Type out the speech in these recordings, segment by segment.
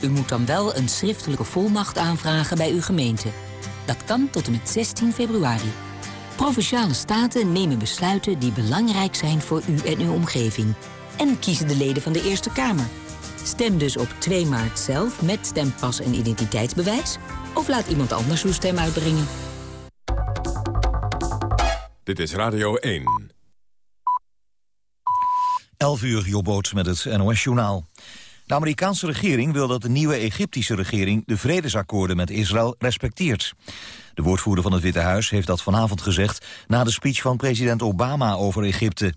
U moet dan wel een schriftelijke volmacht aanvragen bij uw gemeente. Dat kan tot en met 16 februari. Provinciale staten nemen besluiten die belangrijk zijn voor u en uw omgeving. En kiezen de leden van de Eerste Kamer. Stem dus op 2 maart zelf met stempas en identiteitsbewijs... of laat iemand anders uw stem uitbrengen. Dit is Radio 1. 11 uur, Jobboot met het NOS-journaal. De Amerikaanse regering wil dat de nieuwe Egyptische regering... de vredesakkoorden met Israël respecteert. De woordvoerder van het Witte Huis heeft dat vanavond gezegd... na de speech van president Obama over Egypte.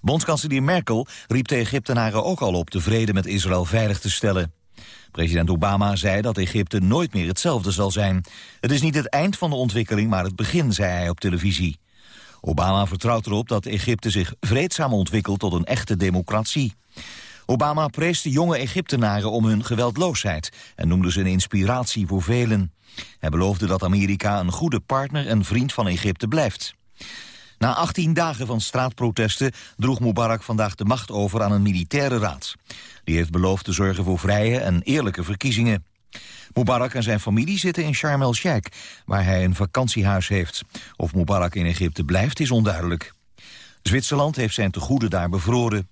Bondskanselier Merkel riep de Egyptenaren ook al op... de vrede met Israël veilig te stellen. President Obama zei dat Egypte nooit meer hetzelfde zal zijn. Het is niet het eind van de ontwikkeling, maar het begin, zei hij op televisie. Obama vertrouwt erop dat Egypte zich vreedzaam ontwikkelt tot een echte democratie. Obama prees de jonge Egyptenaren om hun geweldloosheid en noemde ze een inspiratie voor velen. Hij beloofde dat Amerika een goede partner en vriend van Egypte blijft. Na 18 dagen van straatprotesten droeg Mubarak vandaag de macht over aan een militaire raad. Die heeft beloofd te zorgen voor vrije en eerlijke verkiezingen. Mubarak en zijn familie zitten in Sharm el-Sheikh, waar hij een vakantiehuis heeft. Of Mubarak in Egypte blijft is onduidelijk. Zwitserland heeft zijn tegoeden daar bevroren.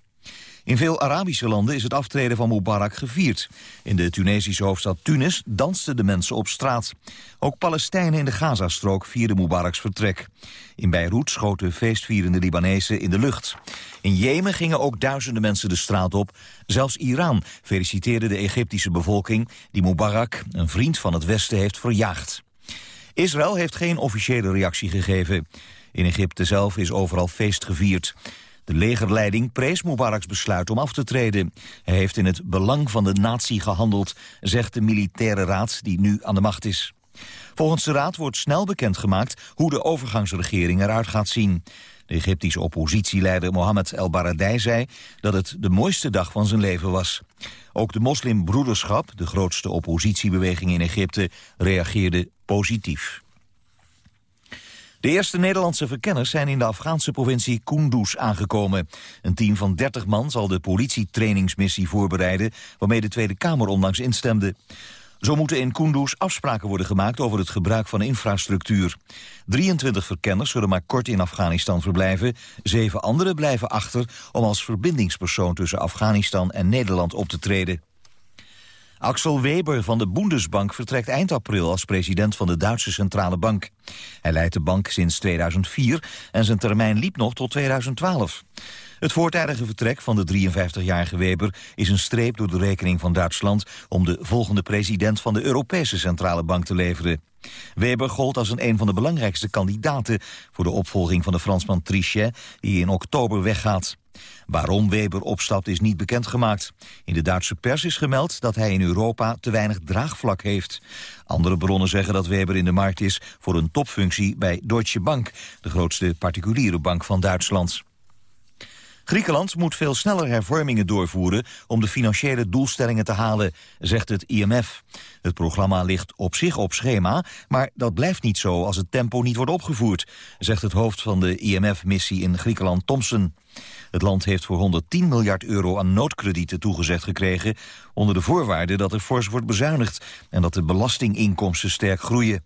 In veel Arabische landen is het aftreden van Mubarak gevierd. In de Tunesische hoofdstad Tunis dansten de mensen op straat. Ook Palestijnen in de Gazastrook vierden Mubaraks vertrek. In Beirut schoten feestvierende Libanezen in de lucht. In Jemen gingen ook duizenden mensen de straat op. Zelfs Iran feliciteerde de Egyptische bevolking... die Mubarak, een vriend van het Westen, heeft verjaagd. Israël heeft geen officiële reactie gegeven. In Egypte zelf is overal feest gevierd. De legerleiding prees Mubaraks besluit om af te treden. Hij heeft in het belang van de natie gehandeld, zegt de militaire raad die nu aan de macht is. Volgens de raad wordt snel bekendgemaakt hoe de overgangsregering eruit gaat zien. De Egyptische oppositieleider Mohammed El Baradei zei dat het de mooiste dag van zijn leven was. Ook de moslimbroederschap, de grootste oppositiebeweging in Egypte, reageerde positief. De eerste Nederlandse verkenners zijn in de Afghaanse provincie Kunduz aangekomen. Een team van 30 man zal de politietrainingsmissie voorbereiden... waarmee de Tweede Kamer onlangs instemde. Zo moeten in Kunduz afspraken worden gemaakt over het gebruik van infrastructuur. 23 verkenners zullen maar kort in Afghanistan verblijven. Zeven anderen blijven achter om als verbindingspersoon tussen Afghanistan en Nederland op te treden. Axel Weber van de Bundesbank vertrekt eind april als president van de Duitse Centrale Bank. Hij leidt de bank sinds 2004 en zijn termijn liep nog tot 2012. Het voortijdige vertrek van de 53-jarige Weber is een streep door de rekening van Duitsland om de volgende president van de Europese Centrale Bank te leveren. Weber gold als een, een van de belangrijkste kandidaten voor de opvolging van de Fransman Trichet, die in oktober weggaat. Waarom Weber opstapt is niet bekendgemaakt. In de Duitse pers is gemeld dat hij in Europa te weinig draagvlak heeft. Andere bronnen zeggen dat Weber in de markt is voor een topfunctie bij Deutsche Bank, de grootste particuliere bank van Duitsland. Griekenland moet veel sneller hervormingen doorvoeren om de financiële doelstellingen te halen, zegt het IMF. Het programma ligt op zich op schema, maar dat blijft niet zo als het tempo niet wordt opgevoerd, zegt het hoofd van de IMF-missie in Griekenland, Thompson. Het land heeft voor 110 miljard euro aan noodkredieten toegezegd gekregen... onder de voorwaarde dat er fors wordt bezuinigd... en dat de belastinginkomsten sterk groeien.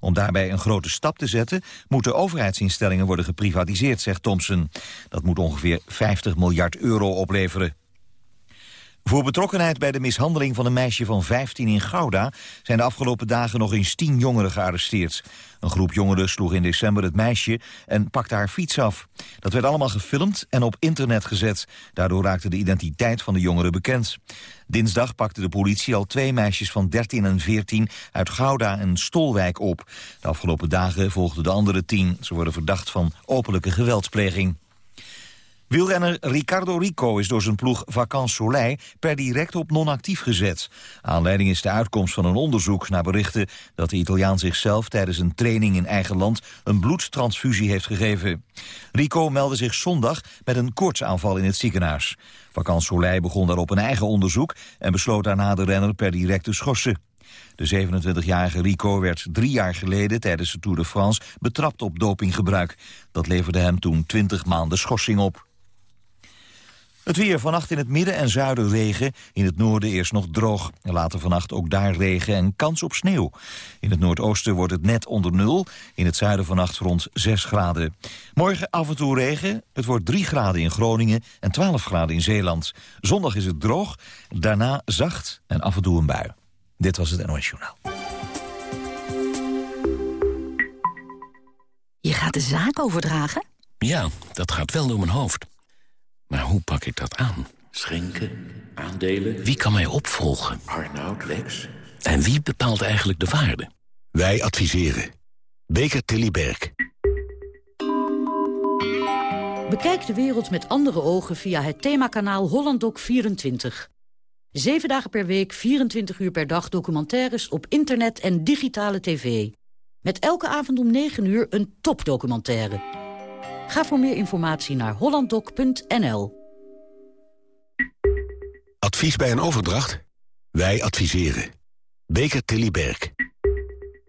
Om daarbij een grote stap te zetten... moeten overheidsinstellingen worden geprivatiseerd, zegt Thompson. Dat moet ongeveer 50 miljard euro opleveren. Voor betrokkenheid bij de mishandeling van een meisje van 15 in Gouda... zijn de afgelopen dagen nog eens 10 jongeren gearresteerd. Een groep jongeren sloeg in december het meisje en pakte haar fiets af. Dat werd allemaal gefilmd en op internet gezet. Daardoor raakte de identiteit van de jongeren bekend. Dinsdag pakte de politie al twee meisjes van 13 en 14 uit Gouda en Stolwijk op. De afgelopen dagen volgden de andere tien. Ze worden verdacht van openlijke geweldspleging. Wielrenner Ricardo Rico is door zijn ploeg Vacances Soleil per direct op non-actief gezet. Aanleiding is de uitkomst van een onderzoek naar berichten dat de Italiaan zichzelf tijdens een training in eigen land een bloedtransfusie heeft gegeven. Rico meldde zich zondag met een koortsaanval in het ziekenhuis. Vacances Soleil begon daarop een eigen onderzoek en besloot daarna de renner per direct te schorsen. De 27-jarige Rico werd drie jaar geleden tijdens de Tour de France betrapt op dopinggebruik. Dat leverde hem toen 20 maanden schorsing op. Het weer vannacht in het midden en zuiden regen. In het noorden eerst nog droog. Later vannacht ook daar regen en kans op sneeuw. In het noordoosten wordt het net onder nul. In het zuiden vannacht rond 6 graden. Morgen af en toe regen. Het wordt 3 graden in Groningen en 12 graden in Zeeland. Zondag is het droog. Daarna zacht en af en toe een bui. Dit was het NOS Journaal. Je gaat de zaak overdragen? Ja, dat gaat wel door mijn hoofd. Maar hoe pak ik dat aan? Schenken, aandelen... Wie kan mij opvolgen? Arnoud, Lex... En wie bepaalt eigenlijk de waarde? Wij adviseren. Beker Tilly Berg. Bekijk de wereld met andere ogen via het themakanaal HollandDoc24. Zeven dagen per week, 24 uur per dag documentaires op internet en digitale tv. Met elke avond om 9 uur een topdocumentaire. Ga voor meer informatie naar hollanddoc.nl. Advies bij een overdracht? Wij adviseren. Beker Tilly Berg.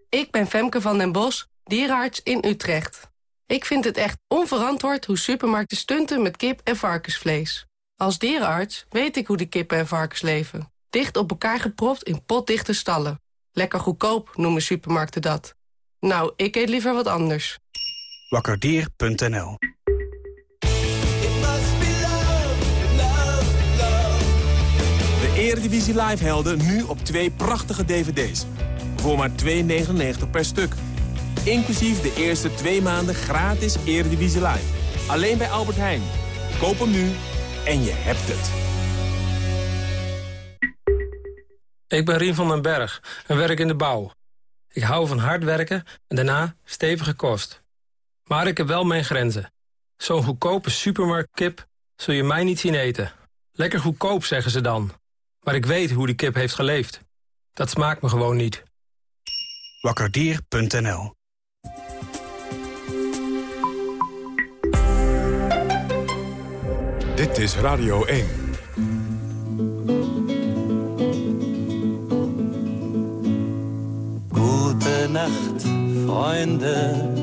Ik ben Femke van den Bos, dierenarts in Utrecht. Ik vind het echt onverantwoord hoe supermarkten stunten met kip en varkensvlees. Als dierenarts weet ik hoe de kippen en varkens leven. Dicht op elkaar gepropt in potdichte stallen. Lekker goedkoop noemen supermarkten dat. Nou, ik eet liever wat anders. Wakkerdier.nl De Eredivisie Live helden nu op twee prachtige dvd's. Voor maar 2,99 per stuk. Inclusief de eerste twee maanden gratis Eredivisie Live. Alleen bij Albert Heijn. Koop hem nu en je hebt het. Ik ben Rien van den Berg en werk in de bouw. Ik hou van hard werken en daarna stevige kost. Maar ik heb wel mijn grenzen. Zo'n goedkope supermarktkip zul je mij niet zien eten. Lekker goedkoop, zeggen ze dan. Maar ik weet hoe die kip heeft geleefd. Dat smaakt me gewoon niet. Wakkerdier.nl Dit is Radio 1. Gute Nacht, Freunde.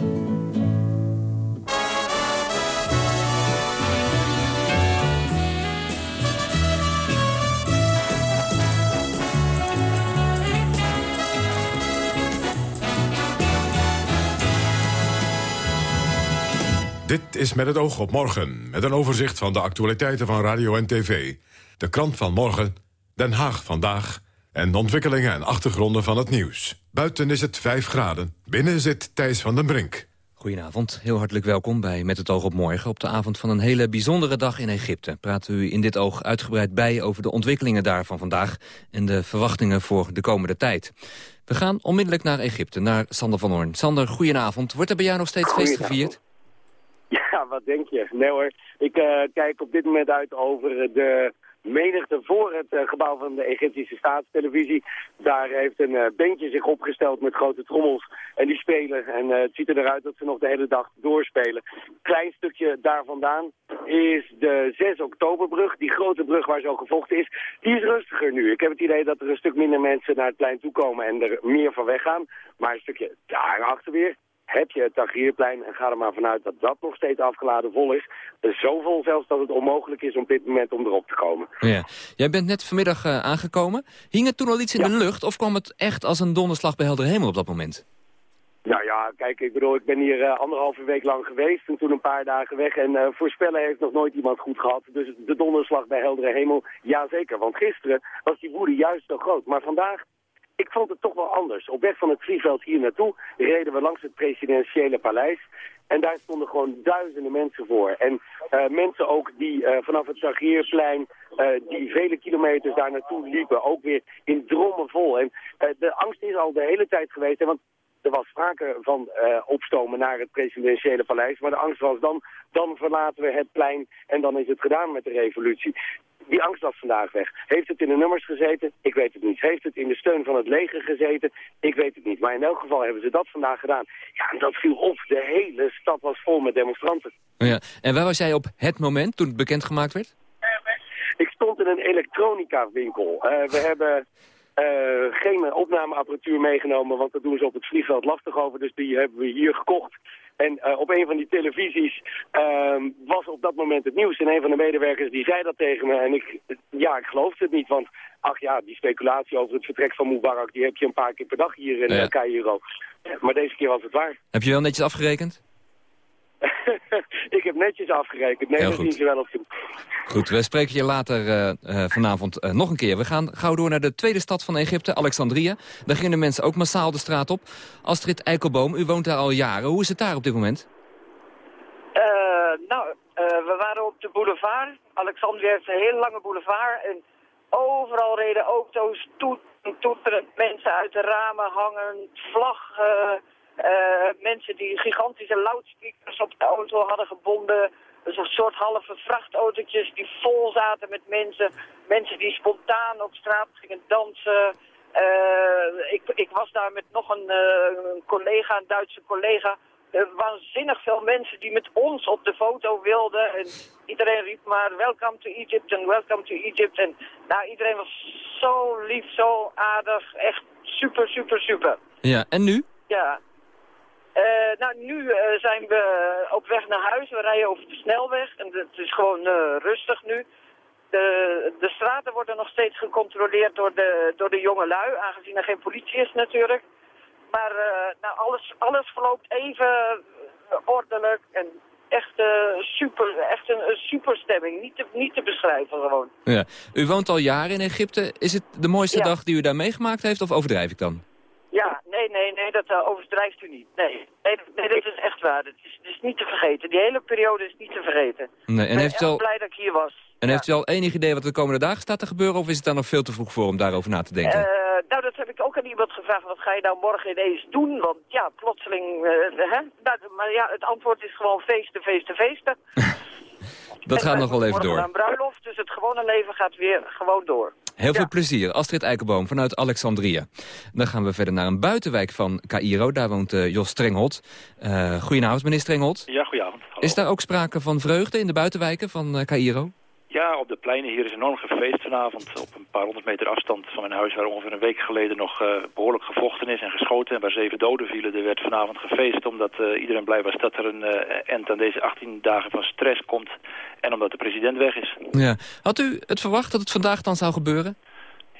Dit is met het oog op morgen, met een overzicht van de actualiteiten van radio en tv. De krant van morgen, Den Haag vandaag en de ontwikkelingen en achtergronden van het nieuws. Buiten is het 5 graden, binnen zit Thijs van den Brink. Goedenavond, heel hartelijk welkom bij Met het oog op morgen. Op de avond van een hele bijzondere dag in Egypte... praten we u in dit oog uitgebreid bij over de ontwikkelingen daar van vandaag... en de verwachtingen voor de komende tijd. We gaan onmiddellijk naar Egypte, naar Sander van Hoorn. Sander, goedenavond. Wordt er bij jou nog steeds feest gevierd? Ja, wat denk je? Nee hoor, ik uh, kijk op dit moment uit over de menigte voor het uh, gebouw van de Egyptische staatstelevisie. Daar heeft een uh, bandje zich opgesteld met grote trommels en die spelen. En het ziet eruit dat ze nog de hele dag doorspelen. Klein stukje daar vandaan is de 6 oktoberbrug, die grote brug waar zo gevochten is. Die is rustiger nu. Ik heb het idee dat er een stuk minder mensen naar het plein toe komen en er meer van weggaan. Maar een stukje daarachter weer heb je het Tagrierplein en ga er maar vanuit dat dat nog steeds afgeladen vol is. Zo vol zelfs dat het onmogelijk is om op dit moment om erop te komen. Ja. Jij bent net vanmiddag uh, aangekomen. Hing het toen al iets in de lucht of kwam het echt als een donderslag bij helder hemel op dat moment? Nou ja, kijk, ik bedoel, ik ben hier uh, anderhalve week lang geweest en toen een paar dagen weg. En uh, voorspellen heeft nog nooit iemand goed gehad. Dus de donderslag bij heldere hemel, ja zeker. Want gisteren was die woede juist zo groot. Maar vandaag ik vond het toch wel anders. Op weg van het vliegveld hier naartoe reden we langs het presidentiële paleis. En daar stonden gewoon duizenden mensen voor. En uh, mensen ook die uh, vanaf het Tahrirplein, uh, die vele kilometers daar naartoe liepen, ook weer in drommen vol. En de angst is al de hele tijd geweest, want er was sprake van opstomen naar het presidentiële paleis. Maar de angst was dan, dan verlaten we het plein en dan is het gedaan met de revolutie. Die angst was vandaag weg. Heeft het in de nummers gezeten? Ik weet het niet. Heeft het in de steun van het leger gezeten? Ik weet het niet. Maar in elk geval hebben ze dat vandaag gedaan. Ja, en dat viel op. De hele stad was vol met demonstranten. Ja. En waar was jij op het moment toen het bekendgemaakt werd? Ik stond in een elektronica winkel. Uh, we hebben uh, geen opnameapparatuur meegenomen, want dat doen ze op het vliegveld lastig over. Dus die hebben we hier gekocht. En uh, op een van die televisies uh, was op dat moment het nieuws. En een van de medewerkers die zei dat tegen me. En ik, ja, ik geloofde het niet, want ach ja, die speculatie over het vertrek van Mubarak... die heb je een paar keer per dag hier in ja. Cairo. Maar deze keer was het waar. Heb je wel netjes afgerekend? ik heb netjes afgerekend. Nee, dat zien ze wel op de... Goed, we spreken je later uh, uh, vanavond uh, nog een keer. We gaan gauw door naar de tweede stad van Egypte, Alexandria. Daar gingen de mensen ook massaal de straat op. Astrid Eikelboom, u woont daar al jaren. Hoe is het daar op dit moment? nou, we waren op de boulevard. Alexandria heeft een hele lange boulevard. En overal reden auto's, toeteren, toeteren, mensen uit de ramen hangen, vlag... Uh, mensen die gigantische loudspeakers op de auto hadden gebonden. Dus een soort halve vrachtautootjes die vol zaten met mensen. Mensen die spontaan op straat gingen dansen. Uh, ik, ik, was daar met nog een, uh, een collega, een Duitse collega. waanzinnig veel mensen die met ons op de foto wilden. En iedereen riep maar welcome to Egypt en welcome to Egypt. En nou, iedereen was zo lief, zo aardig. Echt super, super, super. Ja, en nu? Ja, uh, nou, nu uh, zijn we op weg naar huis. We rijden over de snelweg en het is gewoon uh, rustig nu. De, de straten worden nog steeds gecontroleerd door de, door de jonge lui, aangezien er geen politie is natuurlijk. Maar nou, alles, alles verloopt even ordelijk en echt, super, echt een, een superstemming. Niet te, niet te beschrijven gewoon. Ja. U woont al jaren in Egypte. Is het de mooiste ja. dag die u daar meegemaakt heeft of overdrijf ik dan? Ja, nee, nee, nee, dat uh, overdrijft u niet. Nee, nee, nee, dat is echt waar. Het is, het is niet te vergeten. Die hele periode is niet te vergeten. Nee, en ik heeft ben al... blij dat ik hier was. En ja. heeft u al enig idee wat de komende dagen staat te gebeuren... of is het dan nog veel te vroeg voor om daarover na te denken? Uh, nou, dat heb ik ook aan iemand gevraagd. Wat ga je nou morgen ineens doen? Want ja, plotseling... Uh, hè? Nou, maar ja, het antwoord is gewoon feesten, feesten, feesten. dat gaat nog wel even door. een bruiloft, dus het gewone leven gaat weer gewoon door. Heel veel plezier. Astrid Eikenboom vanuit Alexandrië. Dan gaan we verder naar een buitenwijk van Cairo. Daar woont uh, Jos Strenghold. Uh, goedenavond, meneer Strenghold. Ja, goedenavond. Hallo. Is daar ook sprake van vreugde in de buitenwijken van uh, Cairo? Ja, op de pleinen hier is enorm gefeest vanavond. Op een paar honderd meter afstand van mijn huis... waar ongeveer een week geleden nog uh, behoorlijk gevochten is en geschoten... en waar zeven doden vielen. Er werd vanavond gefeest omdat uh, iedereen blij was dat er een uh, end aan deze 18 dagen van stress komt... en omdat de president weg is. Ja. Had u het verwacht dat het vandaag dan zou gebeuren?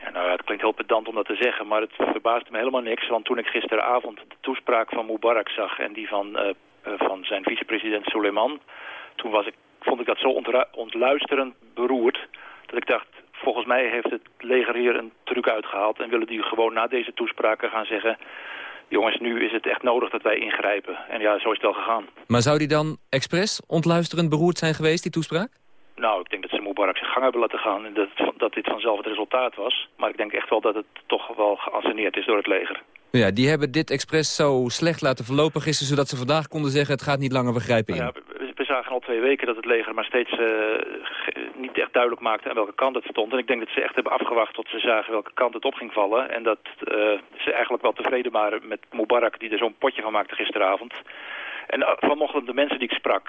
Ja, nou ja, het klinkt heel pedant om dat te zeggen, maar het verbaasde me helemaal niks. Want toen ik gisteravond de toespraak van Mubarak zag en die van, van zijn vicepresident Suleiman... toen was ik vond ik dat zo ontluisterend beroerd... dat ik dacht, volgens mij heeft het leger hier een truc uitgehaald... en willen die gewoon na deze toespraken gaan zeggen... jongens, nu is het echt nodig dat wij ingrijpen. En ja, zo is het wel gegaan. Maar zou die dan expres ontluisterend beroerd zijn geweest, die toespraak? Nou, ik denk dat ze Mubarak zijn gang hebben laten gaan... en dat, dat dit vanzelf het resultaat was. Maar ik denk echt wel dat het toch wel geanceneerd is door het leger. Ja, die hebben dit expres zo slecht laten verlopen gisteren... zodat ze vandaag konden zeggen, het gaat niet langer, we grijpen in. Ja, zagen al twee weken dat het leger maar steeds uh, niet echt duidelijk maakte aan welke kant het stond. En ik denk dat ze echt hebben afgewacht tot ze zagen welke kant het op ging vallen. En dat uh, ze eigenlijk wel tevreden waren met Mubarak, die er zo'n potje van maakte gisteravond. En uh, vanochtend de mensen die ik sprak...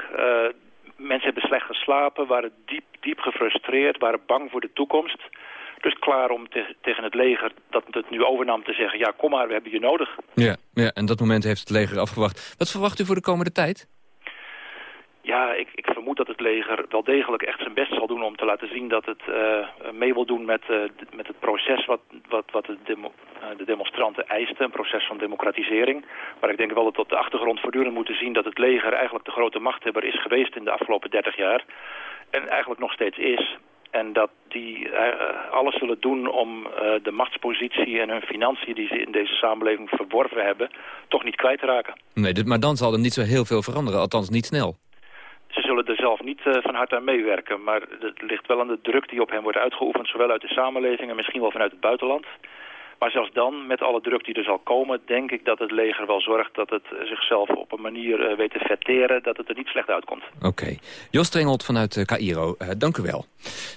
mensen hebben slecht geslapen, waren diep, diep gefrustreerd, waren bang voor de toekomst... Dus klaar om te, tegen het leger dat het nu overnam te zeggen... ja, kom maar, we hebben je nodig. Ja, ja, en dat moment heeft het leger afgewacht. Wat verwacht u voor de komende tijd? Ja, ik, ik, vermoed dat het leger wel degelijk echt zijn best zal doen om te laten zien dat het uh, mee wil doen met, uh, met het proces wat, wat, wat de, de, demonstranten eisten, een proces van democratisering. Maar ik denk wel dat op de achtergrond voortdurend moeten zien dat het leger eigenlijk de grote machthebber is geweest in de afgelopen 30 jaar. En eigenlijk nog steeds is. En dat die alles zullen doen om de machtspositie en hun financiën die ze in deze samenleving verworven hebben, toch niet kwijt te raken. Nee, maar dan zal er niet zo heel veel veranderen, althans niet snel. Ze zullen er zelf niet uh, van harte aan meewerken, maar het ligt wel aan de druk die op hen wordt uitgeoefend, zowel uit de samenleving en misschien wel vanuit het buitenland. Maar zelfs dan, met alle druk die er zal komen, denk ik dat het leger wel zorgt dat het zichzelf op een manier weet te vetteren, dat het er niet slecht uitkomt. Oké. Jos Strengelt vanuit uh, Cairo, uh, dank u wel.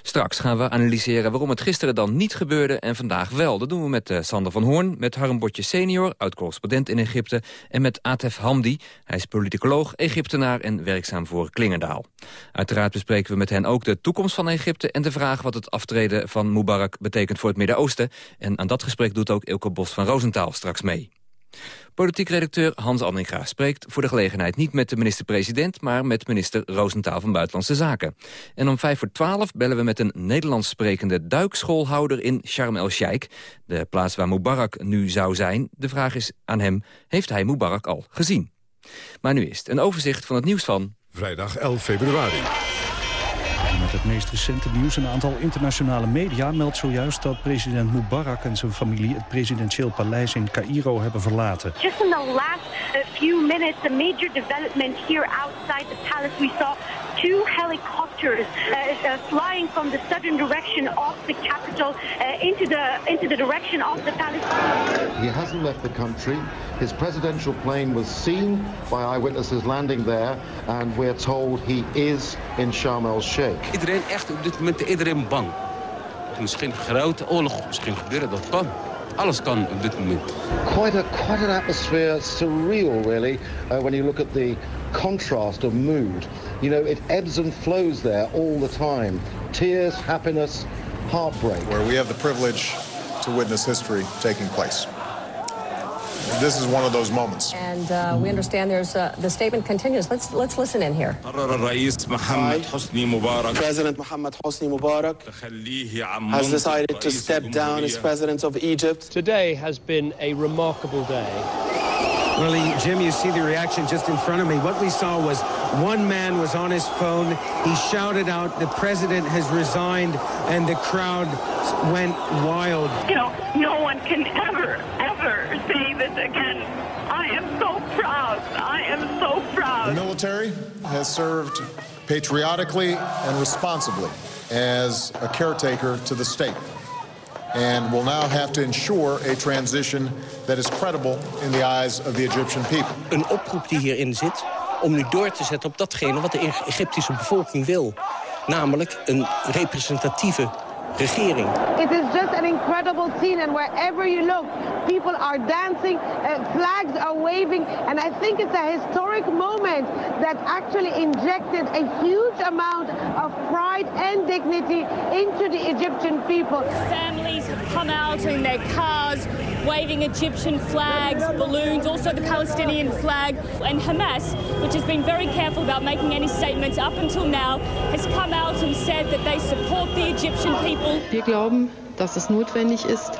Straks gaan we analyseren waarom het gisteren dan niet gebeurde en vandaag wel. Dat doen we met Sander van Hoorn, met Harm Botje senior, oud-correspondent in Egypte... en met Atef Hamdi, hij is politicoloog, Egyptenaar en werkzaam voor Klingendaal. Uiteraard bespreken we met hen ook de toekomst van Egypte... en de vraag wat het aftreden van Mubarak betekent voor het Midden-Oosten. En aan dat gesprek doet ook Ilke Bos van Roosentaal straks mee. Politiek redacteur Hans Andringa spreekt voor de gelegenheid niet met de minister-president, maar met minister Roosentaal van Buitenlandse Zaken. En om vijf voor twaalf bellen we met een Nederlands sprekende duikschoolhouder in Sharm el-Sheikh, de plaats waar Mubarak nu zou zijn. De vraag is aan hem, heeft hij Mubarak al gezien? Maar nu is een overzicht van het nieuws van... Vrijdag 11 februari. Het meest recente nieuws. Een aantal internationale media meldt zojuist dat president Mubarak en zijn familie het presidentieel paleis in Cairo hebben verlaten. Just in the last uh, few minutes, a major development here outside the palace. We saw two helicopters uh, uh, flying from the southern direction of the capital uh, into the into the direction of the palace. He hasn't left the country. His presidential plane was seen by eyewitnesses landing there, and we're told he is in Sharm el-Sheikh. Iedereen echt op dit moment iedereen bang. Er is geen grote oorlog misschien gebeuren, dat kan. Alles kan op dit moment. Quite, a, quite an atmosphere, surreal really, uh, when you look at the contrast of mood. You know, it ebbs and flows there all the time. Tears, happiness, heartbreak. Where we have the privilege to witness history taking place. This is one of those moments. And uh, we understand there's uh, the statement continues. Let's let's listen in here. President Mohammed Hosni Mubarak has decided to step down as president of Egypt. Today has been a remarkable day. Well, Jim, you see the reaction just in front of me. What we saw was one man was on his phone. He shouted out, the president has resigned, and the crowd went wild. You know, no one can military has served patriotically and responsibly as a caretaker to the state and will now have to ensure a transition that is credible in the eyes of the Egyptian people. Een oproep die hierin zit om nu door te zetten op datgene wat de Egyptische bevolking wil. Namelijk een representatieve regering. It is just an incredible scene and wherever you look, people are dancing, uh, flags are waving and I think it's a historic moment that actually injected a huge amount of pride and dignity into the Egyptian people. Families have come out in their cars waving Egyptian flags, balloons, also the Palestinian flag. And Hamas, which has been very careful about making any statements up until now, has come out and said that they support the Egyptian people. Wir glauben, dass es notwendig ist,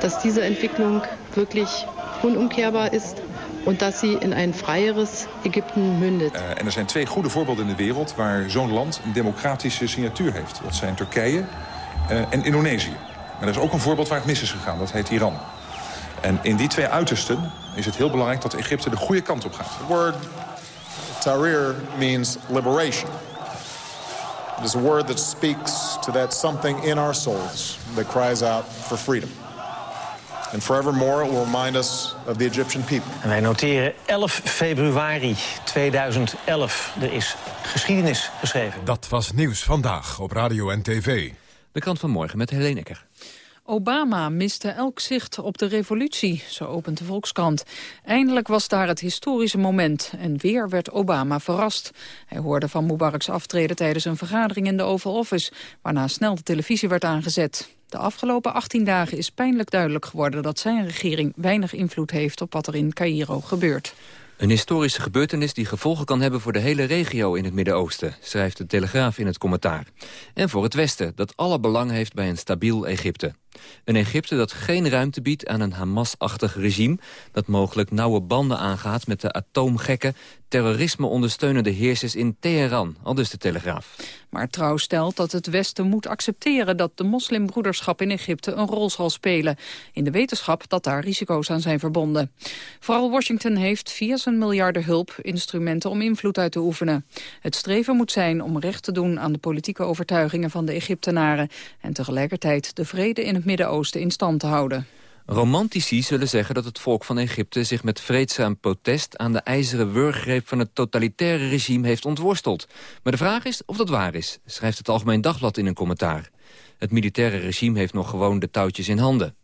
dass diese Entwicklung wirklich unumkehrbar ist und dass sie in ein freieres Ägypten mündet. Uh, en er zijn twee goede voorbeelden in de wereld waar zo'n land een democratische signatuur heeft. Dat zijn Turkije uh, en Indonesië. Maar er is ook een voorbeeld waar het mis is gegaan, dat heet Iran. En in die twee uitersten is het heel belangrijk dat Egypte de goede kant op gaat. The word Tahrir means liberation. It is a word that speaks to that something in our souls that cries out for freedom. And forevermore it will remind us of the Egyptian people. En wij noteren 11 februari 2011. Er is geschiedenis geschreven. Dat was Nieuws Vandaag op Radio en TV. De krant van morgen met Helene Ecker. Obama miste elk zicht op de revolutie, zo opent de Volkskrant. Eindelijk was daar het historische moment en weer werd Obama verrast. Hij hoorde van Mubaraks aftreden tijdens een vergadering in de Oval Office... waarna snel de televisie werd aangezet. De afgelopen 18 dagen is pijnlijk duidelijk geworden dat zijn regering weinig invloed heeft op wat er in Cairo gebeurt. Een historische gebeurtenis die gevolgen kan hebben voor de hele regio in het Midden-Oosten, schrijft de Telegraaf in het commentaar. En voor het Westen, dat alle belang heeft bij een stabiel Egypte. Een Egypte dat geen ruimte biedt aan een Hamas-achtig regime... dat mogelijk nauwe banden aangaat met de atoomgekke... terrorisme ondersteunende heersers in Teheran, al dus de Telegraaf. Maar Trouw stelt dat het Westen moet accepteren... dat de moslimbroederschap in Egypte een rol zal spelen... in de wetenschap dat daar risico's aan zijn verbonden. Vooral Washington heeft via zijn miljarden hulp... instrumenten om invloed uit te oefenen. Het streven moet zijn om recht te doen aan de politieke overtuigingen van de Egyptenaren... en tegelijkertijd de vrede in het Midden-Oosten in stand te houden. Romantici zullen zeggen dat het volk van Egypte zich met vreedzaam protest aan de ijzeren wurggreep van het totalitaire regime heeft ontworsteld. Maar de vraag is of dat waar is, schrijft het Algemeen Dagblad in een commentaar. Het militaire regime heeft nog gewoon de touwtjes in handen.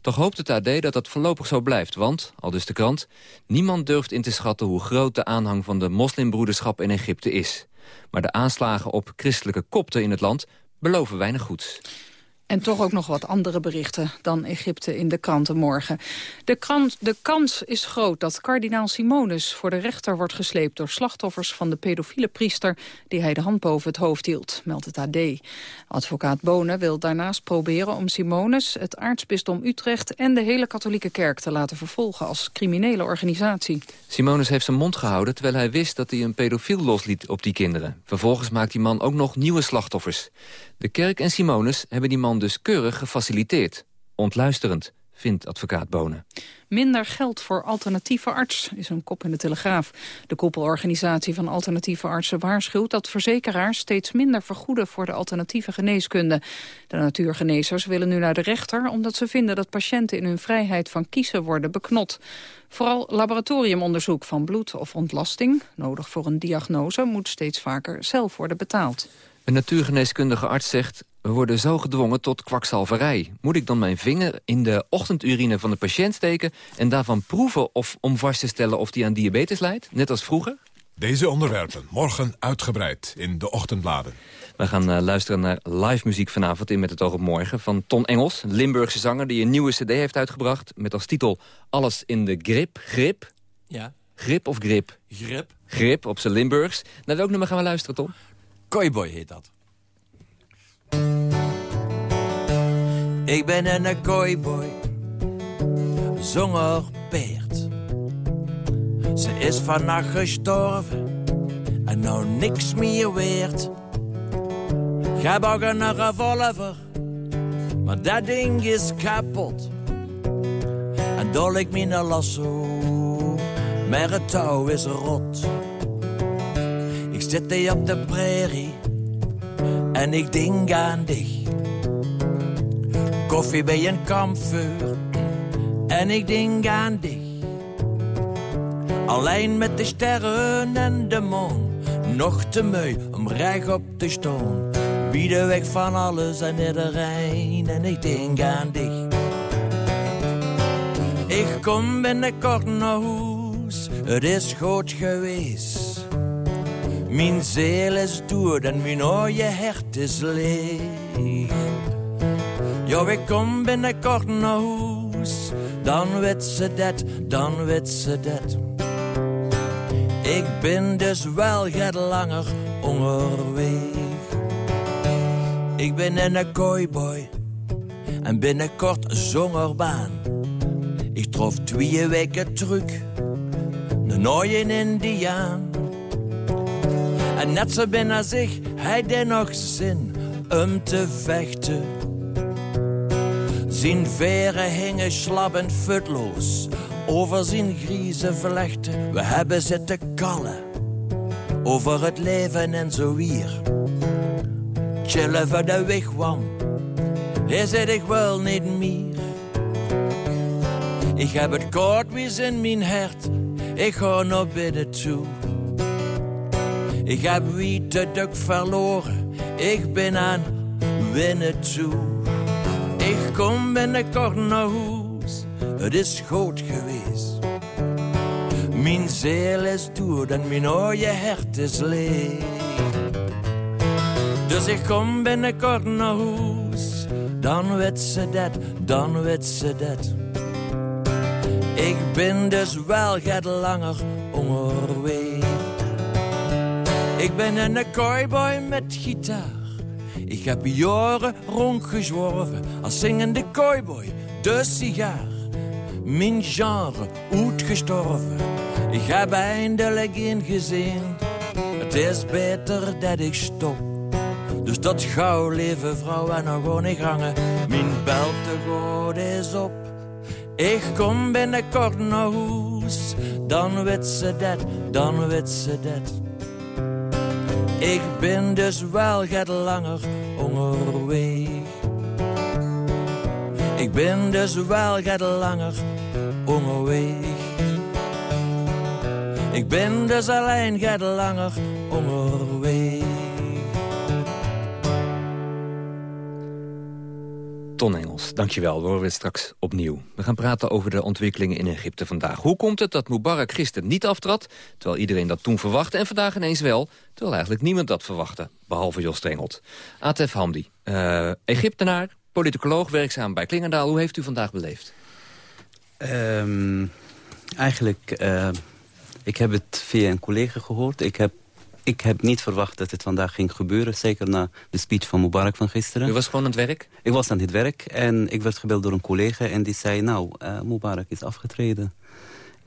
Toch hoopt het AD dat dat voorlopig zo blijft, want, al dus de krant... niemand durft in te schatten hoe groot de aanhang van de moslimbroederschap in Egypte is. Maar de aanslagen op christelijke kopten in het land beloven weinig goeds. En toch ook nog wat andere berichten dan Egypte in de kranten morgen. De, de kans is groot dat kardinaal Simonus voor de rechter wordt gesleept... door slachtoffers van de pedofiele priester die hij de hand boven het hoofd hield, meldt het AD. Advocaat Bonen wil daarnaast proberen om Simonus, het aartsbisdom Utrecht... en de hele katholieke kerk te laten vervolgen als criminele organisatie. Simonus heeft zijn mond gehouden terwijl hij wist dat hij een pedofiel losliet op die kinderen. Vervolgens maakt die man ook nog nieuwe slachtoffers. De kerk en Simonus hebben die man dus keurig gefaciliteerd. Ontluisterend, vindt advocaat Bonen. Minder geld voor alternatieve arts, is een kop in de Telegraaf. De koepelorganisatie van alternatieve artsen waarschuwt dat verzekeraars steeds minder vergoeden voor de alternatieve geneeskunde. De natuurgenezers willen nu naar de rechter omdat ze vinden dat patiënten in hun vrijheid van kiezen worden beknot. Vooral laboratoriumonderzoek van bloed of ontlasting, nodig voor een diagnose, moet steeds vaker zelf worden betaald. Een natuurgeneeskundige arts zegt... we worden zo gedwongen tot kwakzalverij. Moet ik dan mijn vinger in de ochtendurine van de patiënt steken... en daarvan proeven of, om vast te stellen of die aan diabetes leidt? Net als vroeger? Deze onderwerpen morgen uitgebreid in de ochtendbladen. We gaan uh, luisteren naar live muziek vanavond in Met het oog op morgen... van Ton Engels, Limburgse zanger die een nieuwe cd heeft uitgebracht... met als titel Alles in de grip. Grip? Ja. Grip of grip? Grip. Grip, op zijn Limburgs. Naar welk nummer gaan we luisteren, Tom? Kooiboy heet dat. Ik ben een kooiboy, zonger peert. Ze is vannacht gestorven en nou niks meer weert. Heb ook een revolver, maar dat ding is kapot. En dol ik mijn lasso, maar het touw is rot. Ik zit hier op de prairie en ik denk aan dich. Koffie bij een kampvuur en ik denk aan dich. Alleen met de sterren en de maan, nog te mooi om recht op te staan. Wie de weg van alles en iedereen en ik denk aan dich. Ik kom binnenkort naar huis, het is goed geweest. Mijn ziel is dood en mijn mooie hart is leeg. Ja, ik kom binnenkort naar huis, dan weet ze dat, dan weet ze dat. Ik ben dus wel get langer onderweg. Ik ben een kooiboy en binnenkort zongerbaan. Ik trof twee weken terug, een nooie Indiaan. En net zo binnen zich, hij deed nog zin om te vechten. Zijn veren hingen slappend futloos over zijn grieze vlechten. We hebben zitten kallen over het leven en zo weer. Chillen voor de wigwam, hij zit ik wel niet meer. Ik heb het koud wie in mijn hart, ik ga naar binnen toe. Ik heb wie te duk verloren, ik ben aan winnen toe. Ik kom binnenkort naar huis, het is goed geweest. Mijn ziel is dood en mijn mooie hart is leeg. Dus ik kom binnenkort naar huis, dan weet ze dat, dan weet ze dat. Ik ben dus wel get langer onderweg. Ik ben een cowboy met gitaar. Ik heb jaren rondgezworven als zingende cowboy, de sigaar. Mijn genre uitgestorven. Ik heb eindelijk ingezien. Het is beter dat ik stop. Dus dat gauw, lieve vrouw, en dan gewoon ik hangen. Mijn bel te goed is op. Ik kom binnenkort naar huis. Dan weet ze dat, dan weet ze dat. Ik ben dus wel get langer onderweg. Ik ben dus wel gaat langer onderweg. Ik ben dus alleen gaat langer onderweg. Ton Engels, dankjewel. We horen we straks opnieuw. We gaan praten over de ontwikkelingen in Egypte vandaag. Hoe komt het dat Mubarak gisteren niet aftrad... terwijl iedereen dat toen verwachtte en vandaag ineens wel... terwijl eigenlijk niemand dat verwachtte, behalve Jos Strengelt. Atef Hamdi, uh, Egyptenaar, politicoloog, werkzaam bij Klingendaal. Hoe heeft u vandaag beleefd? Um, eigenlijk, uh, ik heb het via een collega gehoord. Ik heb ik heb niet verwacht dat het vandaag ging gebeuren. Zeker na de speech van Mubarak van gisteren. U was gewoon aan het werk? Ik was aan het werk en ik werd gebeld door een collega. En die zei, nou, uh, Mubarak is afgetreden.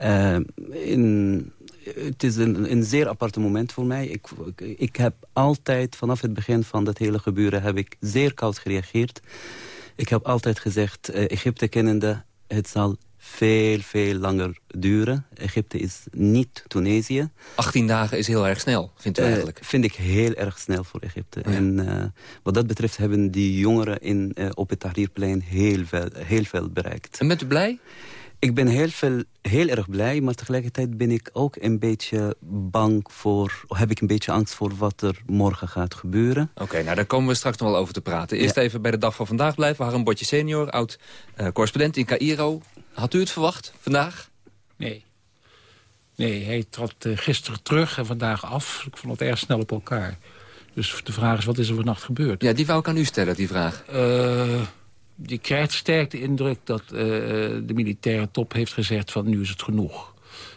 Uh, in, het is een, een zeer aparte moment voor mij. Ik, ik heb altijd, vanaf het begin van dat hele gebeuren... heb ik zeer koud gereageerd. Ik heb altijd gezegd, uh, Egypte kennende... het zal veel, veel langer duren. Egypte is niet Tunesië. 18 dagen is heel erg snel, vindt u uh, eigenlijk? Vind ik heel erg snel voor Egypte. Ja. En uh, wat dat betreft hebben die jongeren in, uh, op het Tahrirplein heel veel, heel veel bereikt. En bent u blij? Ik ben heel, veel, heel erg blij, maar tegelijkertijd ben ik ook een beetje bang voor... heb ik een beetje angst voor wat er morgen gaat gebeuren. Oké, okay, nou daar komen we straks nog wel over te praten. Eerst ja. even bij de dag van vandaag blijven. Harm Botje senior, oud-correspondent in Cairo. Had u het verwacht vandaag? Nee. Nee, hij trad uh, gisteren terug en vandaag af. Ik vond het erg snel op elkaar. Dus de vraag is, wat is er vannacht gebeurd? Ja, die wou ik aan u stellen, die vraag. Uh, je krijgt sterk de indruk dat uh, de militaire top heeft gezegd van nu is het genoeg.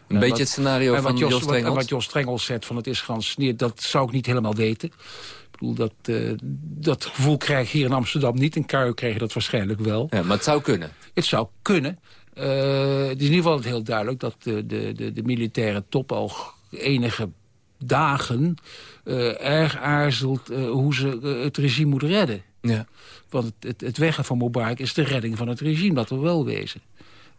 Een beetje wat, het scenario van Jos, Jos Strengels? En wat Jos Strengels zegt van het is geanceneerd, dat zou ik niet helemaal weten. Ik bedoel, dat, uh, dat gevoel krijg je hier in Amsterdam niet. In Cairo krijg je dat waarschijnlijk wel. Ja, maar het zou kunnen? Het zou kunnen. Uh, het is in ieder geval heel duidelijk dat de, de, de, de militaire top al enige dagen uh, erg aarzelt uh, hoe ze het regime moet redden. Ja. Want het, het, het weggaan van Mubarak is de redding van het regime, dat we wel wezen.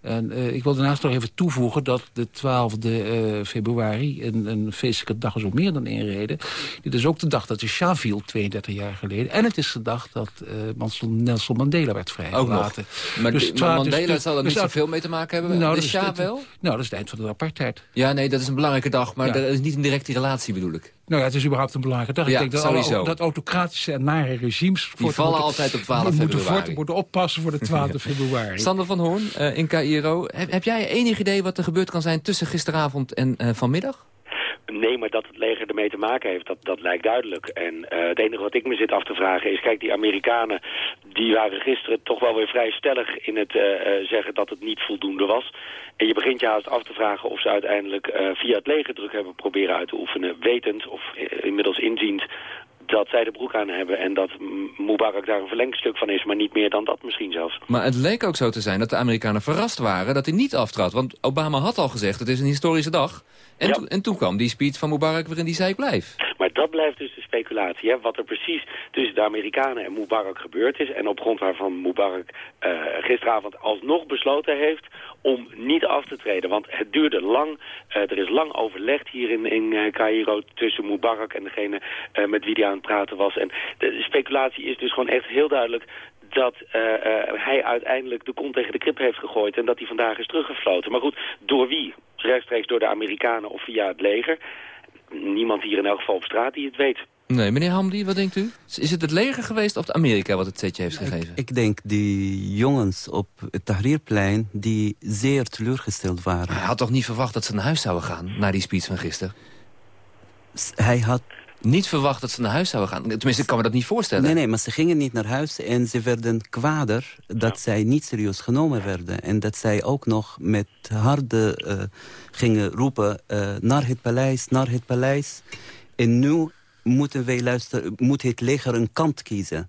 En uh, ik wil daarnaast nog even toevoegen dat de 12e uh, februari, een, een feestelijke dag is ook meer dan één reden. Dit is ook de dag dat de Shah viel, 32 jaar geleden. En het is de dag dat uh, Nelson Mandela werd vrijgelaten. Maar, dus maar Mandela dus, zal er dus niet zoveel mee te maken hebben nou, de Shah wel? Nou, dat is het eind van de apartheid. Ja, nee, dat is een belangrijke dag, maar ja. dat is niet een directe relatie bedoel ik. Nou ja, het is überhaupt een belangrijke dag. Ja, ik denk dat. Alle, dat autocratische en nare regimes... Die vallen moeten, altijd op 12 moeten februari. Moeten, moeten oppassen voor de 12 februari. Sander van Hoorn uh, in Cairo. Heb, heb jij enig idee wat er gebeurd kan zijn tussen gisteravond en uh, vanmiddag? Nee, maar dat het leger ermee te maken heeft, dat, dat lijkt duidelijk. En uh, het enige wat ik me zit af te vragen is... kijk, die Amerikanen die waren gisteren toch wel weer vrij stellig in het uh, uh, zeggen dat het niet voldoende was. En je begint je haast af te vragen of ze uiteindelijk via het leger druk hebben proberen uit te oefenen... wetend of inmiddels inziend dat zij de broek aan hebben en dat Mubarak daar een verlengstuk van is, maar niet meer dan dat misschien zelfs. Maar het leek ook zo te zijn dat de Amerikanen verrast waren dat hij niet aftrad. Want Obama had al gezegd, het is een historische dag. En, ja. to en toen kwam die speech van Mubarak waarin die zei ik blijf. Maar dat blijft dus de speculatie. Hè? Wat er precies tussen de Amerikanen en Mubarak gebeurd is... en op grond waarvan Mubarak uh, gisteravond alsnog besloten heeft om niet af te treden. Want het duurde lang. Uh, er is lang overlegd hier in, in uh, Cairo tussen Mubarak en degene uh, met wie hij aan het praten was. En de, de speculatie is dus gewoon echt heel duidelijk dat uh, uh, hij uiteindelijk de kont tegen de krip heeft gegooid... en dat hij vandaag is teruggefloten. Maar goed, door wie? Rechtstreeks door de Amerikanen of via het leger? Niemand hier in elk geval op straat die het weet. Nee, meneer Hamdi, wat denkt u? Is het het leger geweest of de Amerika wat het setje heeft gegeven? Ik, ik denk die jongens op het Tahrirplein die zeer teleurgesteld waren. Hij had toch niet verwacht dat ze naar huis zouden gaan na die speech van gisteren? Hij had niet verwacht dat ze naar huis zouden gaan. Tenminste, ik kan me dat niet voorstellen. Nee, nee, maar ze gingen niet naar huis en ze werden kwader dat ja. zij niet serieus genomen werden. En dat zij ook nog met harde uh, gingen roepen uh, naar het paleis, naar het paleis. En nu moeten wij luisteren, moet het leger een kant kiezen.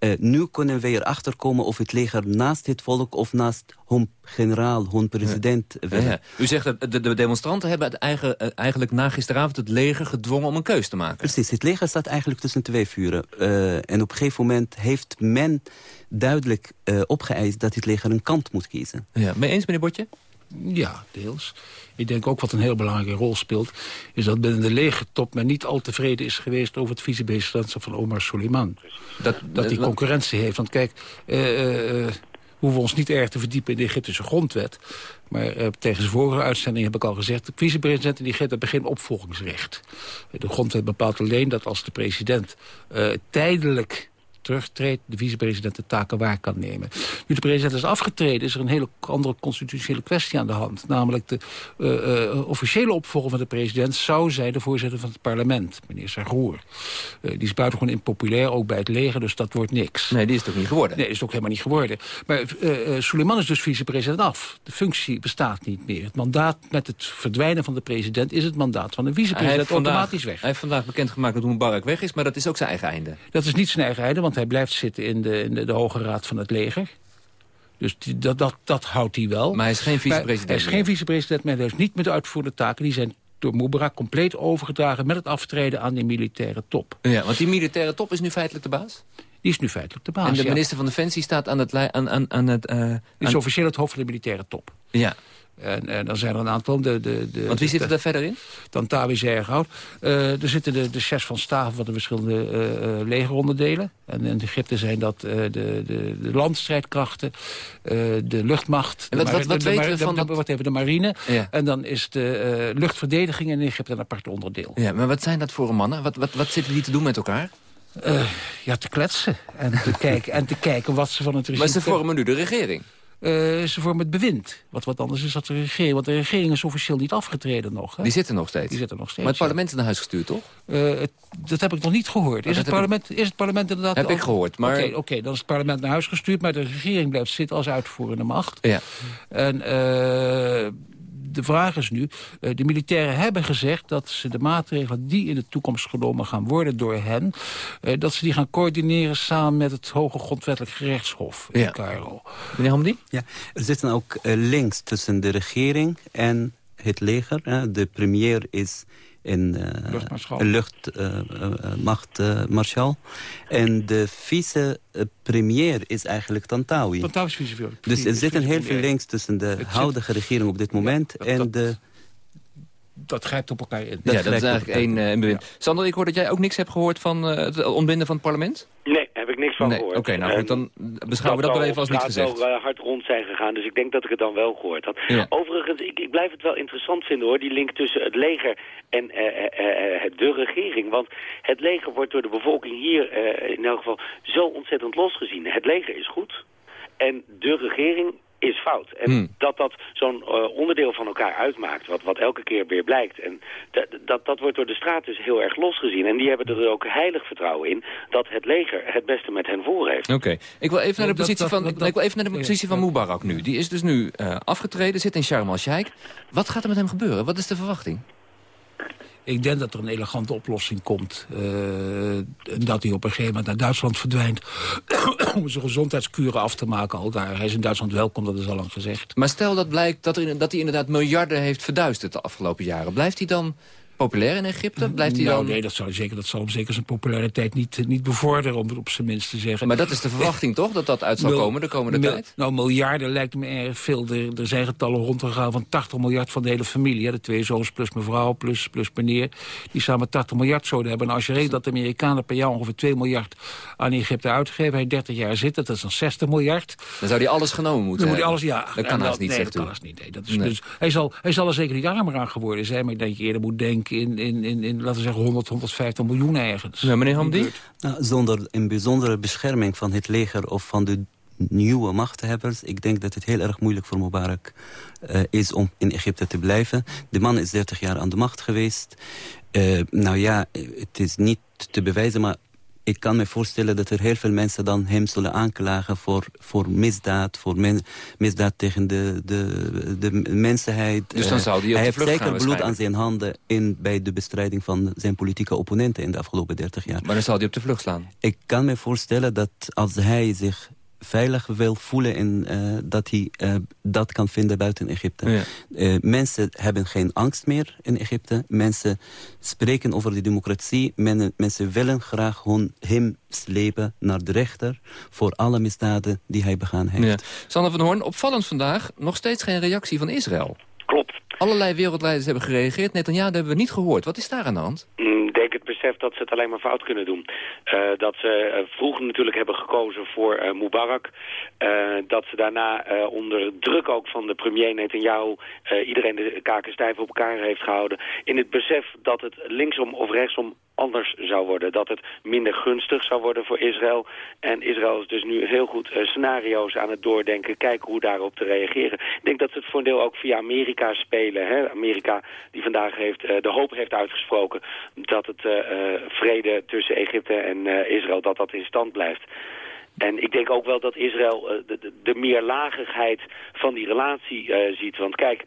Uh, nu kunnen wij erachter komen of het leger naast het volk of naast hun generaal, hun president ja. Ja, U zegt dat de, de demonstranten hebben het eigen, eigenlijk na gisteravond het leger gedwongen om een keus te maken. Precies, het leger staat eigenlijk tussen twee vuren. Uh, en op een gegeven moment heeft men duidelijk uh, opgeëist dat het leger een kant moet kiezen. Ja, mee eens meneer Botje? Ja, deels. Ik denk ook wat een heel belangrijke rol speelt... is dat binnen de legertop men niet al tevreden is geweest... over het vicepresidentschap van Omar Suleiman. Dat, dat die concurrentie heeft. Want kijk, uh, uh, hoeven we ons niet erg te verdiepen in de Egyptische grondwet. Maar uh, tegen zijn vorige uitzending heb ik al gezegd... de vicepresident in Egypte hebben geen opvolgingsrecht. De grondwet bepaalt alleen dat als de president uh, tijdelijk terugtreedt... de vicepresident de taken waar kan nemen. Nu de president is afgetreden, is er een hele andere constitutionele kwestie aan de hand. Namelijk de uh, uh, officiële opvolger van de president zou zijn de voorzitter van het parlement, meneer Sargoer. Uh, die is buitengewoon impopulair, ook bij het leger, dus dat wordt niks. Nee, die is toch niet geworden? Nee, is ook helemaal niet geworden. Maar Suleiman is dus vicepresident af. De functie bestaat niet meer. Het mandaat met het verdwijnen van de president is het mandaat van de vicepresident automatisch weg. Hij heeft vandaag bekendgemaakt dat Mubarak weg is, maar dat is ook zijn eigen einde. Dat is niet zijn eigen einde, want hij blijft zitten in de, in de, de Hoge Raad van het Leger. Dus die, dat, dat, dat houdt hij wel. Maar hij is geen vicepresident Hij is geen vicepresident, maar hij heeft niet met de uitvoerende taken. Die zijn door Mubarak compleet overgedragen... met het aftreden aan die militaire top. Ja, want die militaire top is nu feitelijk de baas? Die is nu feitelijk de baas, En de ja. minister van Defensie staat aan het... Aan, aan, aan het uh, die is aan... officieel het hoofd van de militaire top. Ja. En, en dan zijn er een aantal... De, de, de, Want wie zit er daar verder in? Dan Tawi Zergoud. Uh, er zitten de, de chefs van staven van de verschillende uh, uh, legeronderdelen. En in Egypte zijn dat de, de, de landstrijdkrachten, de luchtmacht... En wat, wat, weten we van... De, wat even de marine. Ja. En dan is de luchtverdediging in Egypte een apart onderdeel. Ja, maar wat zijn dat voor mannen? Wat, wat, wat zitten die te doen met elkaar? Ja, te kletsen en te, kijken, en te kijken wat ze van het regime... Maar ze vormen nu de regering. Uh, ze vormen het bewind. Wat wat anders is dat de regering. Want de regering is officieel niet afgetreden nog. Hè? Die zitten nog steeds. Die zitten nog steeds. Maar het parlement is naar huis gestuurd, toch? Uh, het, dat heb ik nog niet gehoord. Is, het parlement, ik... is het parlement inderdaad... Heb al... ik gehoord, maar... Oké, okay, okay, dan is het parlement naar huis gestuurd... maar de regering blijft zitten als uitvoerende macht. Ja. En... Uh, de vraag is nu, de militairen hebben gezegd dat ze de maatregelen die in de toekomst genomen gaan worden door hen, dat ze die gaan coördineren samen met het Hoge Grondwettelijk Gerechtshof in ja. Cairo. Meneer Hamdi? Ja, er zitten ook uh, links tussen de regering en het leger. De premier is een uh, luchtmachtmarschal. en de vice-premier is eigenlijk Tantawi. Tantawi is vice Dus er zitten heel veel links tussen de huidige regering op dit moment... Ja, dat, en dat, de... Dat grijpt op elkaar in. Dat ja, dat is eigenlijk één uh, bewind. Ja. Sander, ik hoor dat jij ook niks hebt gehoord van uh, het ontbinden van het parlement? Nee, heb ik niks van nee. gehoord. Oké, okay, nou goed, dan beschouwen we dat wel even als niet gezegd. Dat wel hard rond zijn gegaan, dus ik denk dat ik het dan wel gehoord had. Ja. Overigens, ik, ik, blijf het wel interessant vinden hoor, die link tussen het leger en uh, de regering. Want het leger wordt door de bevolking hier in elk geval zo ontzettend losgezien. Het leger is goed en de regering is fout. En hmm. dat dat zo'n uh, onderdeel van elkaar uitmaakt, wat, wat elke keer weer blijkt. En dat, dat wordt door de straat dus heel erg losgezien. En die hebben er ook heilig vertrouwen in dat het leger het beste met hen voor heeft. Oké, okay. ik wil even naar de positie van, ik wil even naar de positie van Mubarak nu. Die is dus nu uh, afgetreden, zit in Sharm el-Sheikh. Wat gaat er met hem gebeuren? Wat is de verwachting? Ik denk dat er een elegante oplossing komt. Uh, dat hij op een gegeven moment naar Duitsland verdwijnt... om zijn gezondheidskuren af te maken al daar. Hij is in Duitsland welkom, dat is al lang gezegd. Maar stel dat blijkt dat, dat hij inderdaad miljarden heeft verduisterd de afgelopen jaren. Blijft hij dan populair in Egypte? Blijft hij nou, dan... nee, dat, zou zeker, dat zal hem zeker zijn populariteit niet, niet bevorderen, om het op zijn minst te zeggen. Maar dat is de verwachting toch, dat dat uit zal Mil, komen de komende mil, tijd? Nou, miljarden lijkt me erg veel. Er, er zijn getallen rondgegaan van 80 miljard van de hele familie. Hè. De twee zoons plus mevrouw, plus, plus meneer. Die samen 80 miljard zouden hebben. En als je rekent dat de Amerikanen per jaar ongeveer 2 miljard aan Egypte uitgeven... hij 30 jaar zit, dat is dan 60 miljard. Dan zou hij alles genomen moeten Dan moet hij alles, ja. Dat kan haast niet, nee, zegt dat kan niet. Nee, dat is, nee. dus, hij, zal, hij zal er zeker niet armer aan geworden zijn. Maar ik denk dat je eerder moet denken in... in, in in, laten we zeggen, 100, 150 miljoen ergens. Ja, meneer Hamdi? Nou, zonder een bijzondere bescherming van het leger of van de nieuwe machthebbers. Ik denk dat het heel erg moeilijk voor Mubarak uh, is om in Egypte te blijven. De man is 30 jaar aan de macht geweest. Uh, nou ja, het is niet te bewijzen, maar ik kan me voorstellen dat er heel veel mensen dan hem zullen aanklagen voor, voor misdaad, voor men, misdaad tegen de, de, de mensheid. Dus dan zou die hij heeft zeker bloed aan zijn handen in, bij de bestrijding van zijn politieke opponenten in de afgelopen 30 jaar. Maar dan zal hij op de vlucht slaan? Ik kan me voorstellen dat als hij zich veilig wil voelen en uh, dat hij uh, dat kan vinden buiten Egypte. Ja. Uh, mensen hebben geen angst meer in Egypte. Mensen spreken over de democratie. Men, mensen willen graag hun, hem slepen naar de rechter... voor alle misdaden die hij begaan heeft. Ja. Sander van Hoorn, opvallend vandaag nog steeds geen reactie van Israël. Klopt. Allerlei wereldleiders hebben gereageerd. Netanyahu hebben we niet gehoord. Wat is daar aan de hand? Ik denk het dat ze het alleen maar fout kunnen doen. dat ze vroeger natuurlijk hebben gekozen voor Mubarak. dat ze daarna onder druk ook van de premier Netanyahu iedereen de kaken stijf op elkaar heeft gehouden. In het besef dat het linksom of rechtsom anders zou worden. Dat het minder gunstig zou worden voor Israël. En Israël is dus nu heel goed scenario's aan het doordenken. Kijken hoe daarop te reageren. Ik denk dat ze het voor een deel ook via Amerika spelen. Hè? Amerika die vandaag heeft, de hoop heeft uitgesproken... dat het vrede tussen Egypte en Israël dat dat in stand blijft. En ik denk ook wel dat Israël de, de, de meerlagigheid van die relatie ziet. Want kijk,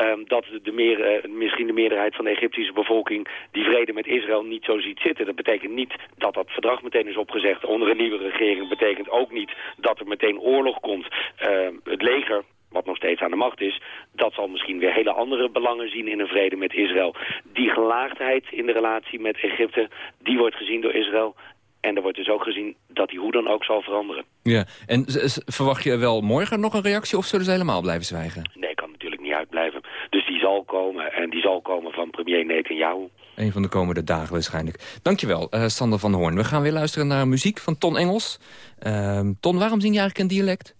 Um, dat de meer, misschien de meerderheid van de Egyptische bevolking die vrede met Israël niet zo ziet zitten. Dat betekent niet dat dat verdrag meteen is opgezegd onder een nieuwe regering. Betekent ook niet dat er meteen oorlog komt. Uh, het leger, wat nog steeds aan de macht is, dat zal misschien weer hele andere belangen zien in een vrede met Israël. Die gelaagdheid in de relatie met Egypte, die wordt gezien door Israël. En er wordt dus ook gezien dat die hoe dan ook zal veranderen. Ja, en verwacht je wel morgen nog een reactie of zullen ze helemaal blijven zwijgen? Nee, kan natuurlijk niet uitblijven. Dus die zal komen en die zal komen van premier Netanyahu. Een van de komende dagen waarschijnlijk. Dankjewel, uh, Sander van Hoorn. We gaan weer luisteren naar muziek van Ton Engels. Uh, Ton, waarom zing je eigenlijk een dialect?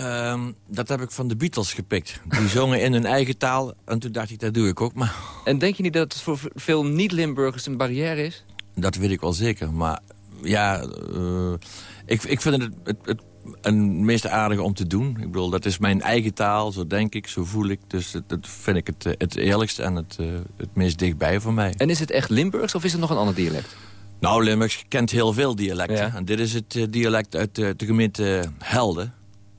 Um, dat heb ik van de Beatles gepikt. Die zongen in hun eigen taal en toen dacht ik, dat doe ik ook maar. En denk je niet dat het voor veel niet-Limburgers een barrière is? Dat weet ik wel zeker, maar ja, uh, ik, ik vind het, het, het een meest aardige om te doen. Ik bedoel, dat is mijn eigen taal, zo denk ik, zo voel ik. Dus dat, vind ik het, het eerlijkste en het, uh, het meest dichtbij voor mij. En is het echt Limburgs of is het nog een ander dialect? Nou, Limburgs kent heel veel dialecten. En dit is het dialect uit uh, de gemeente Helden.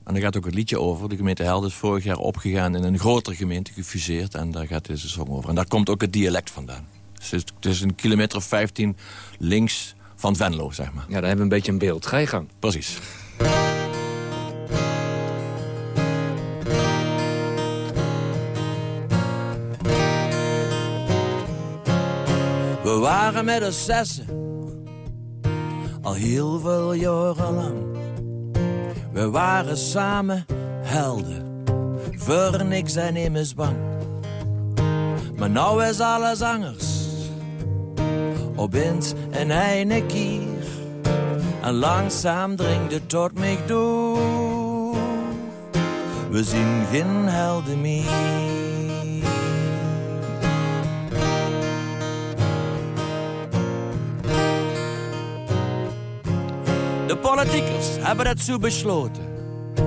En daar gaat ook het liedje over. De gemeente Helden is vorig jaar opgegaan in een grotere gemeente, gefuseerd. En daar gaat deze song over. En daar komt ook het dialect vandaan. Dus het is een kilometer of 15 links van Venlo, zeg maar. Ja, dan hebben we een beetje een beeld. Ga je gang. Precies. We waren met een zessen, al heel veel jaren lang. We waren samen helden, voor niks en immers bang. Maar nou is alles anders, opeens een ene kier. En langzaam dringt het tot mij door. We zien geen helden meer. De politiekers hebben het zo besloten.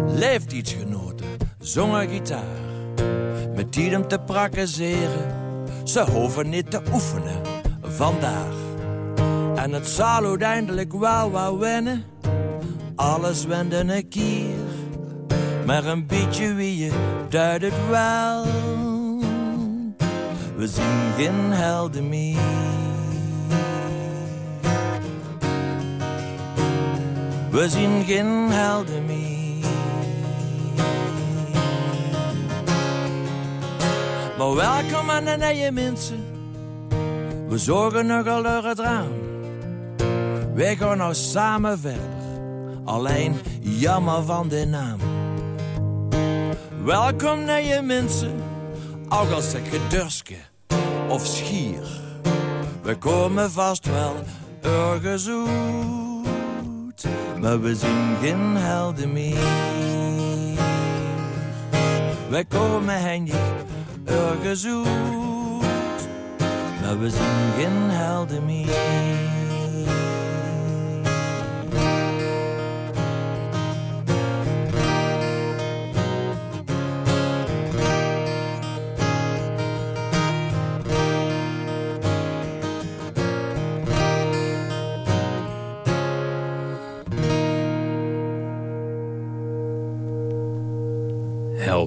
Leeft iets genoten, zongen gitaar. Met die hem te prakkezeren, ze hoeven niet te oefenen vandaag. En het zal uiteindelijk wel wel winnen. Alles wende een keer, maar een beetje wie je duidt het wel. We zien geen helden meer. We zien geen helden meer. Maar welkom aan de nieuwe mensen. We zorgen nog al door het raam. Wij gaan nou samen verder. Alleen jammer van de naam. Welkom je mensen. Ook als ik gedurske of schier. We komen vast wel ergens maar we zien geen helden meer. Wij komen hendig ergens uit, maar we zien geen helden meer.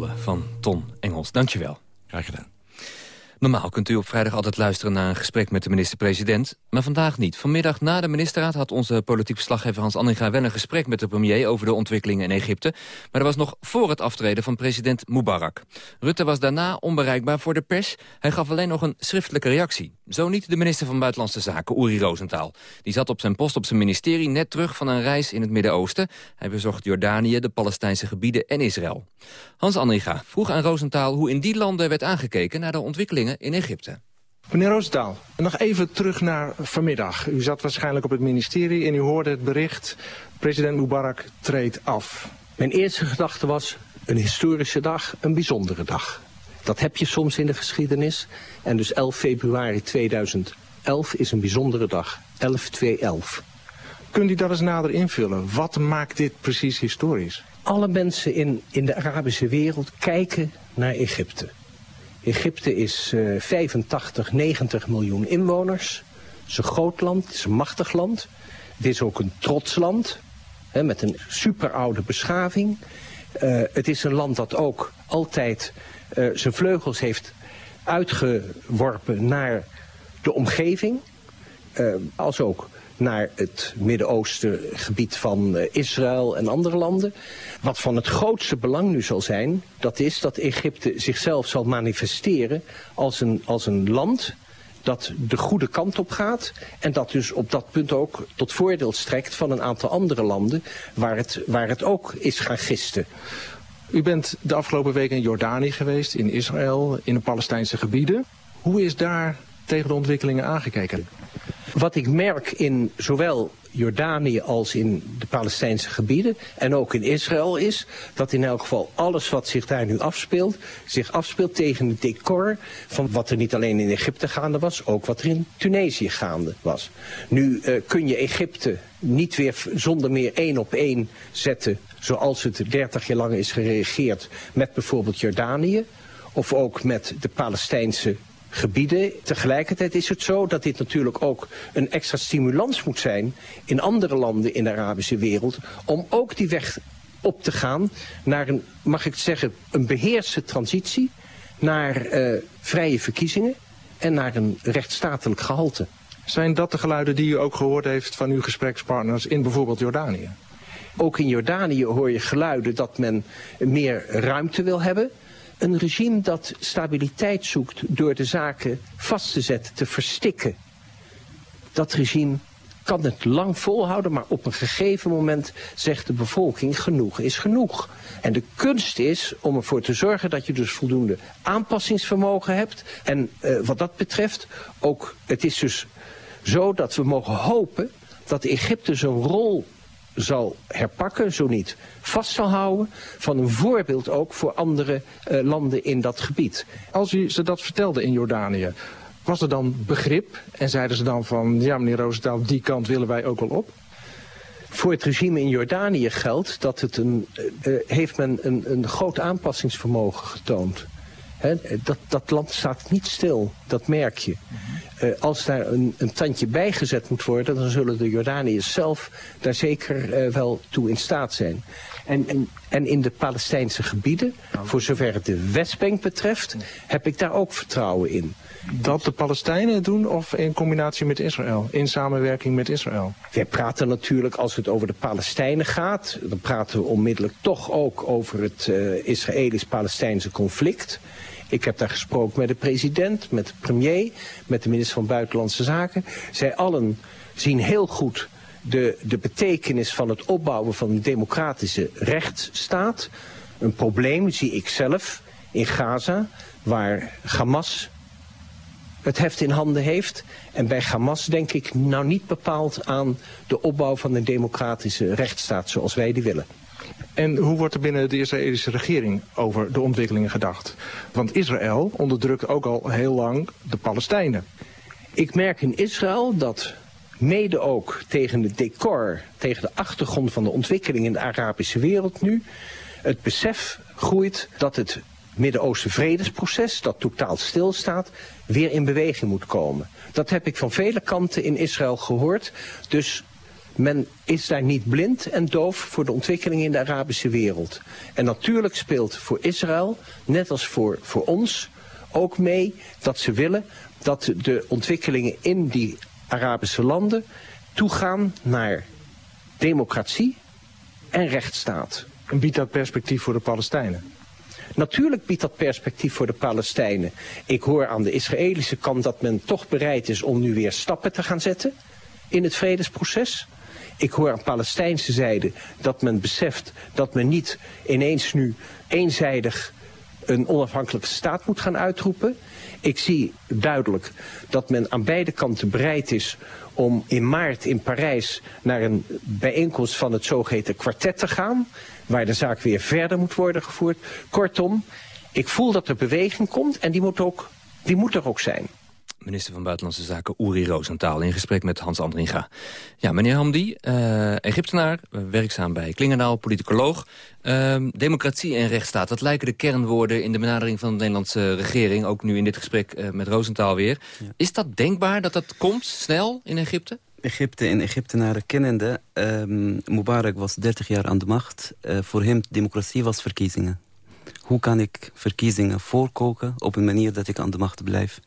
Van Ton Engels. Dankjewel. Graag gedaan. Normaal kunt u op vrijdag altijd luisteren naar een gesprek met de minister-president. Maar vandaag niet. Vanmiddag na de ministerraad had onze politiek verslaggever Hans Anninga wel een gesprek met de premier over de ontwikkelingen in Egypte. Maar dat was nog voor het aftreden van president Mubarak. Rutte was daarna onbereikbaar voor de pers. Hij gaf alleen nog een schriftelijke reactie. Zo niet de minister van Buitenlandse Zaken, Uri Rosenthal. Die zat op zijn post op zijn ministerie net terug van een reis in het Midden-Oosten. Hij bezocht Jordanië, de Palestijnse gebieden en Israël. Hans Anninga vroeg aan Rosenthal hoe in die landen werd aangekeken naar de ontwikkelingen in Egypte. Meneer Roosendaal, nog even terug naar vanmiddag. U zat waarschijnlijk op het ministerie en u hoorde het bericht... president Mubarak treedt af. Mijn eerste gedachte was een historische dag, een bijzondere dag. Dat heb je soms in de geschiedenis. En dus 11 februari 2011 is een bijzondere dag. 11-2-11. Kunt u dat eens nader invullen? Wat maakt dit precies historisch? Alle mensen in, in de Arabische wereld kijken naar Egypte. Egypte is uh, 85, 90 miljoen inwoners. Het is een groot land, het is een machtig land. Het is ook een trots land, hè, met een superoude beschaving. Uh, het is een land dat ook altijd uh, zijn vleugels heeft uitgeworpen naar de omgeving. Als ook naar het Midden-Oosten gebied van uh, Israël en andere landen. Wat van het grootste belang nu zal zijn, dat is dat Egypte zichzelf zal manifesteren als een, als een land dat de goede kant op gaat en dat dus op dat punt ook tot voordeel strekt van een aantal andere landen waar het, waar het ook is gaan gisten. U bent de afgelopen week in Jordanië geweest, in Israël, in de Palestijnse gebieden. Hoe is daar tegen de ontwikkelingen aangekeken? Wat ik merk in zowel Jordanië als in de Palestijnse gebieden en ook in Israël is dat in elk geval alles wat zich daar nu afspeelt, zich afspeelt tegen het decor van wat er niet alleen in Egypte gaande was, ook wat er in Tunesië gaande was. Nu uh, kun je Egypte niet weer zonder meer één op één zetten zoals het 30 jaar lang is gereageerd met bijvoorbeeld Jordanië of ook met de Palestijnse gebieden. Tegelijkertijd is het zo dat dit natuurlijk ook een extra stimulans moet zijn in andere landen in de Arabische wereld om ook die weg op te gaan naar een, mag ik zeggen, een beheerste transitie naar uh, vrije verkiezingen en naar een rechtsstatelijk gehalte. Zijn dat de geluiden die u ook gehoord heeft van uw gesprekspartners in bijvoorbeeld Jordanië? Ook in Jordanië hoor je geluiden dat men meer ruimte wil hebben een regime dat stabiliteit zoekt door de zaken vast te zetten, te verstikken. Dat regime kan het lang volhouden, maar op een gegeven moment zegt de bevolking genoeg is genoeg. En de kunst is om ervoor te zorgen dat je dus voldoende aanpassingsvermogen hebt. En uh, wat dat betreft ook, het is dus zo dat we mogen hopen dat Egypte zijn rol zal herpakken, zo niet vast zal houden, van een voorbeeld ook voor andere uh, landen in dat gebied. Als u ze dat vertelde in Jordanië, was er dan begrip en zeiden ze dan van, ja meneer Roosendaal, die kant willen wij ook wel op? Voor het regime in Jordanië geldt dat het een, uh, heeft men een, een groot aanpassingsvermogen getoond. He, dat, dat land staat niet stil, dat merk je. Uh, als daar een, een, tandje bijgezet moet worden, dan zullen de Jordaniërs zelf daar zeker uh, wel toe in staat zijn. En, en, en, in de Palestijnse gebieden, voor zover het de Westbank betreft, heb ik daar ook vertrouwen in. Dat de Palestijnen het doen of in combinatie met Israël, in samenwerking met Israël? Wij praten natuurlijk, als het over de Palestijnen gaat, dan praten we onmiddellijk toch ook over het uh, Israëlisch-Palestijnse conflict. Ik heb daar gesproken met de president, met de premier, met de minister van Buitenlandse Zaken. Zij allen zien heel goed de, de betekenis van het opbouwen van een democratische rechtsstaat. Een probleem zie ik zelf in Gaza, waar Hamas het heft in handen heeft. En bij Hamas denk ik nou niet bepaald aan de opbouw van een democratische rechtsstaat zoals wij die willen. En hoe wordt er binnen de Israëlische regering over de ontwikkelingen gedacht? Want Israël onderdrukt ook al heel lang de Palestijnen. Ik merk in Israël dat mede ook tegen het decor, tegen de achtergrond van de ontwikkeling in de Arabische wereld nu, het besef groeit dat het Midden-Oosten vredesproces, dat totaal stilstaat, weer in beweging moet komen. Dat heb ik van vele kanten in Israël gehoord. Dus men is daar niet blind en doof voor de ontwikkeling in de Arabische wereld. En natuurlijk speelt voor Israël, net als voor, voor ons, ook mee dat ze willen dat de ontwikkelingen in die Arabische landen toegaan naar democratie en rechtsstaat. En biedt dat perspectief voor de Palestijnen? Natuurlijk biedt dat perspectief voor de Palestijnen. Ik hoor aan de Israëlische kant dat men toch bereid is om nu weer stappen te gaan zetten in het vredesproces. Ik hoor aan Palestijnse zijde dat men beseft dat men niet ineens nu eenzijdig een onafhankelijke staat moet gaan uitroepen. Ik zie duidelijk dat men aan beide kanten bereid is om in maart in Parijs naar een bijeenkomst van het zogeheten kwartet te gaan. Waar de zaak weer verder moet worden gevoerd. Kortom, ik voel dat er beweging komt en die moet, ook, die moet er ook zijn. Minister van Buitenlandse Zaken Uri Rosenthal in gesprek met Hans Andringa. Ja, meneer Hamdi, uh, Egyptenaar, werkzaam bij Klingendaal, politicoloog. Uh, democratie en rechtsstaat, dat lijken de kernwoorden in de benadering van de Nederlandse regering. Ook nu in dit gesprek uh, met Rosenthal weer. Is dat denkbaar dat dat komt, snel, in Egypte? Egypte en Egyptenaren kennende, um, Mubarak was 30 jaar aan de macht. Voor hem democratie was verkiezingen hoe kan ik verkiezingen voorkoken op een manier dat ik aan de macht blijf.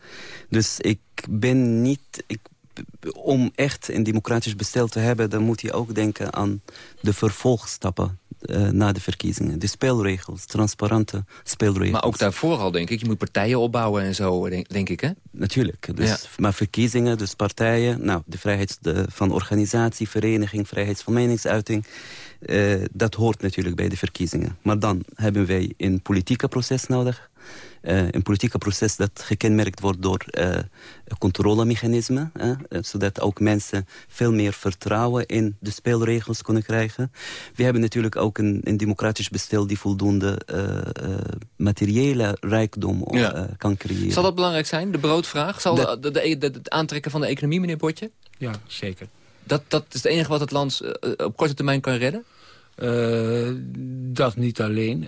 Dus ik ben niet... Ik, om echt een democratisch bestel te hebben... dan moet je ook denken aan de vervolgstappen uh, na de verkiezingen. De spelregels, transparante spelregels. Maar ook daarvoor al, denk ik. Je moet partijen opbouwen en zo, denk, denk ik, hè? Natuurlijk. Dus, ja. Maar verkiezingen, dus partijen... Nou, de vrijheid van organisatie, vereniging, vrijheid van meningsuiting... Uh, dat hoort natuurlijk bij de verkiezingen. Maar dan hebben wij een politieke proces nodig. Uh, een politieke proces dat gekenmerkt wordt door uh, controlemechanismen. zodat ook mensen veel meer vertrouwen in de spelregels kunnen krijgen. We hebben natuurlijk ook een, een democratisch bestel die voldoende materiële rijkdom ja. kan creëren. Zal dat belangrijk zijn, de broodvraag? Zal de, de, de, het aantrekken van de economie, meneer Botje? Ja, zeker. Dat, dat is het enige wat het land op korte termijn kan redden? Uh, dat niet alleen.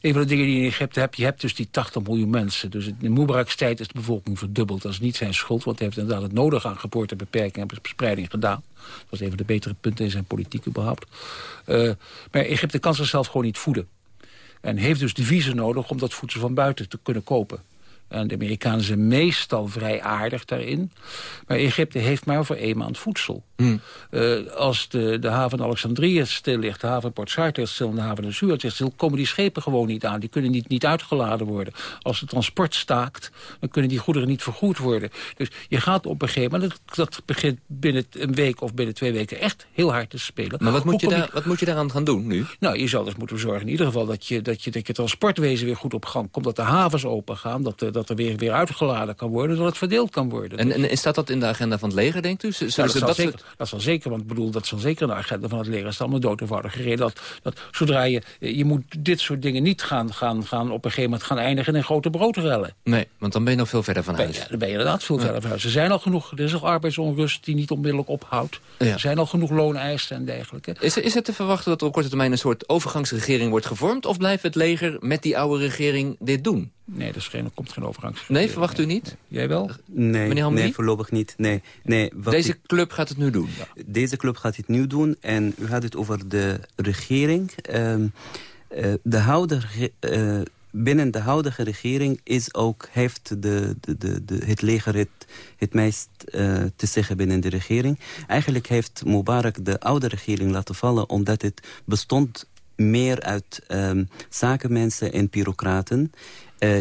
Een van de dingen die in Egypte hebt, je hebt dus die 80 miljoen mensen. Dus in Mubarak's tijd is de bevolking verdubbeld. Dat is niet zijn schuld, want hij heeft inderdaad het nodige aan geboortebeperking en verspreiding gedaan. Dat was een van de betere punten in zijn politiek überhaupt. Maar Egypte kan zichzelf gewoon niet voeden. En heeft dus deviezen nodig om dat voedsel van buiten te kunnen kopen. En de Amerikanen zijn meestal vrij aardig daarin. Maar Egypte heeft maar voor één maand voedsel. Hmm. Uh, als de, de haven Alexandrië stil ligt, de haven Port Said stil... en de haven de Suez stil, komen die schepen gewoon niet aan. Die kunnen niet, niet uitgeladen worden. Als het transport staakt, dan kunnen die goederen niet vergoed worden. Dus je gaat op een gegeven moment... dat, dat begint binnen een week of binnen twee weken echt heel hard te spelen. Maar wat moet, je, daar, wat moet je daaraan gaan doen nu? Nou, je zal dus moeten zorgen in ieder geval... dat je, dat je, dat je transportwezen weer goed op gang komt... dat de havens open gaan, dat, dat er weer, weer uitgeladen kan worden... dat het verdeeld kan worden. En, en staat dat in de agenda van het leger, denkt u? Zullen nou, dat, dat, zeker, dat zal zeker, want ik bedoel, dat zal zeker de agenda van het leger... is allemaal dood eenvoudig gereden. Dat, dat zodra je, je moet dit soort dingen niet gaan, gaan, gaan op een gegeven moment gaan eindigen... in grote broodrellen. Nee, want dan ben je nog veel verder van huis. Ja, dan ben je inderdaad veel verder van huis. Er zijn al genoeg, er is nog arbeidsonrust die niet onmiddellijk ophoudt. Er zijn al genoeg looneisen en dergelijke. Is, is het te verwachten dat er op korte termijn een soort overgangsregering wordt gevormd? Of blijft het leger met die oude regering dit doen? Nee, er, geen, er komt geen overgangs. Nee, verwacht u niet? Jij wel? Nee, nee voorlopig niet. Nee, nee, Deze club gaat het nu doen? Deze club gaat het nu doen. En u had het over de regering. Uh, uh, de huidige, uh, binnen de huidige regering is ook, heeft de, de, de, de het leger het, het meest uh, te zeggen binnen de regering. Eigenlijk heeft Mubarak de oude regering laten vallen... omdat het bestond meer uit um, zakenmensen en bureaucraten... Uh,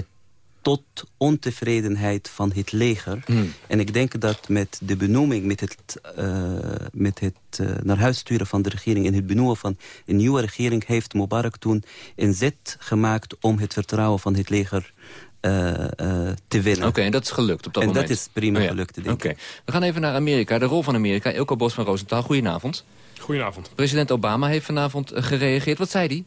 tot ontevredenheid van het leger. Mm. En ik denk dat met de benoeming, met het, uh, met het uh, naar huis sturen van de regering... en het benoemen van een nieuwe regering... heeft Mubarak toen een zet gemaakt om het vertrouwen van het leger uh, te winnen. Oké, en dat is gelukt op dat en moment? En dat is prima oh, ja. gelukt, denk Oké, we gaan even naar Amerika. De rol van Amerika. Ilko Bos van Rosenthal, goedenavond. Goedenavond. President Obama heeft vanavond gereageerd. Wat zei hij?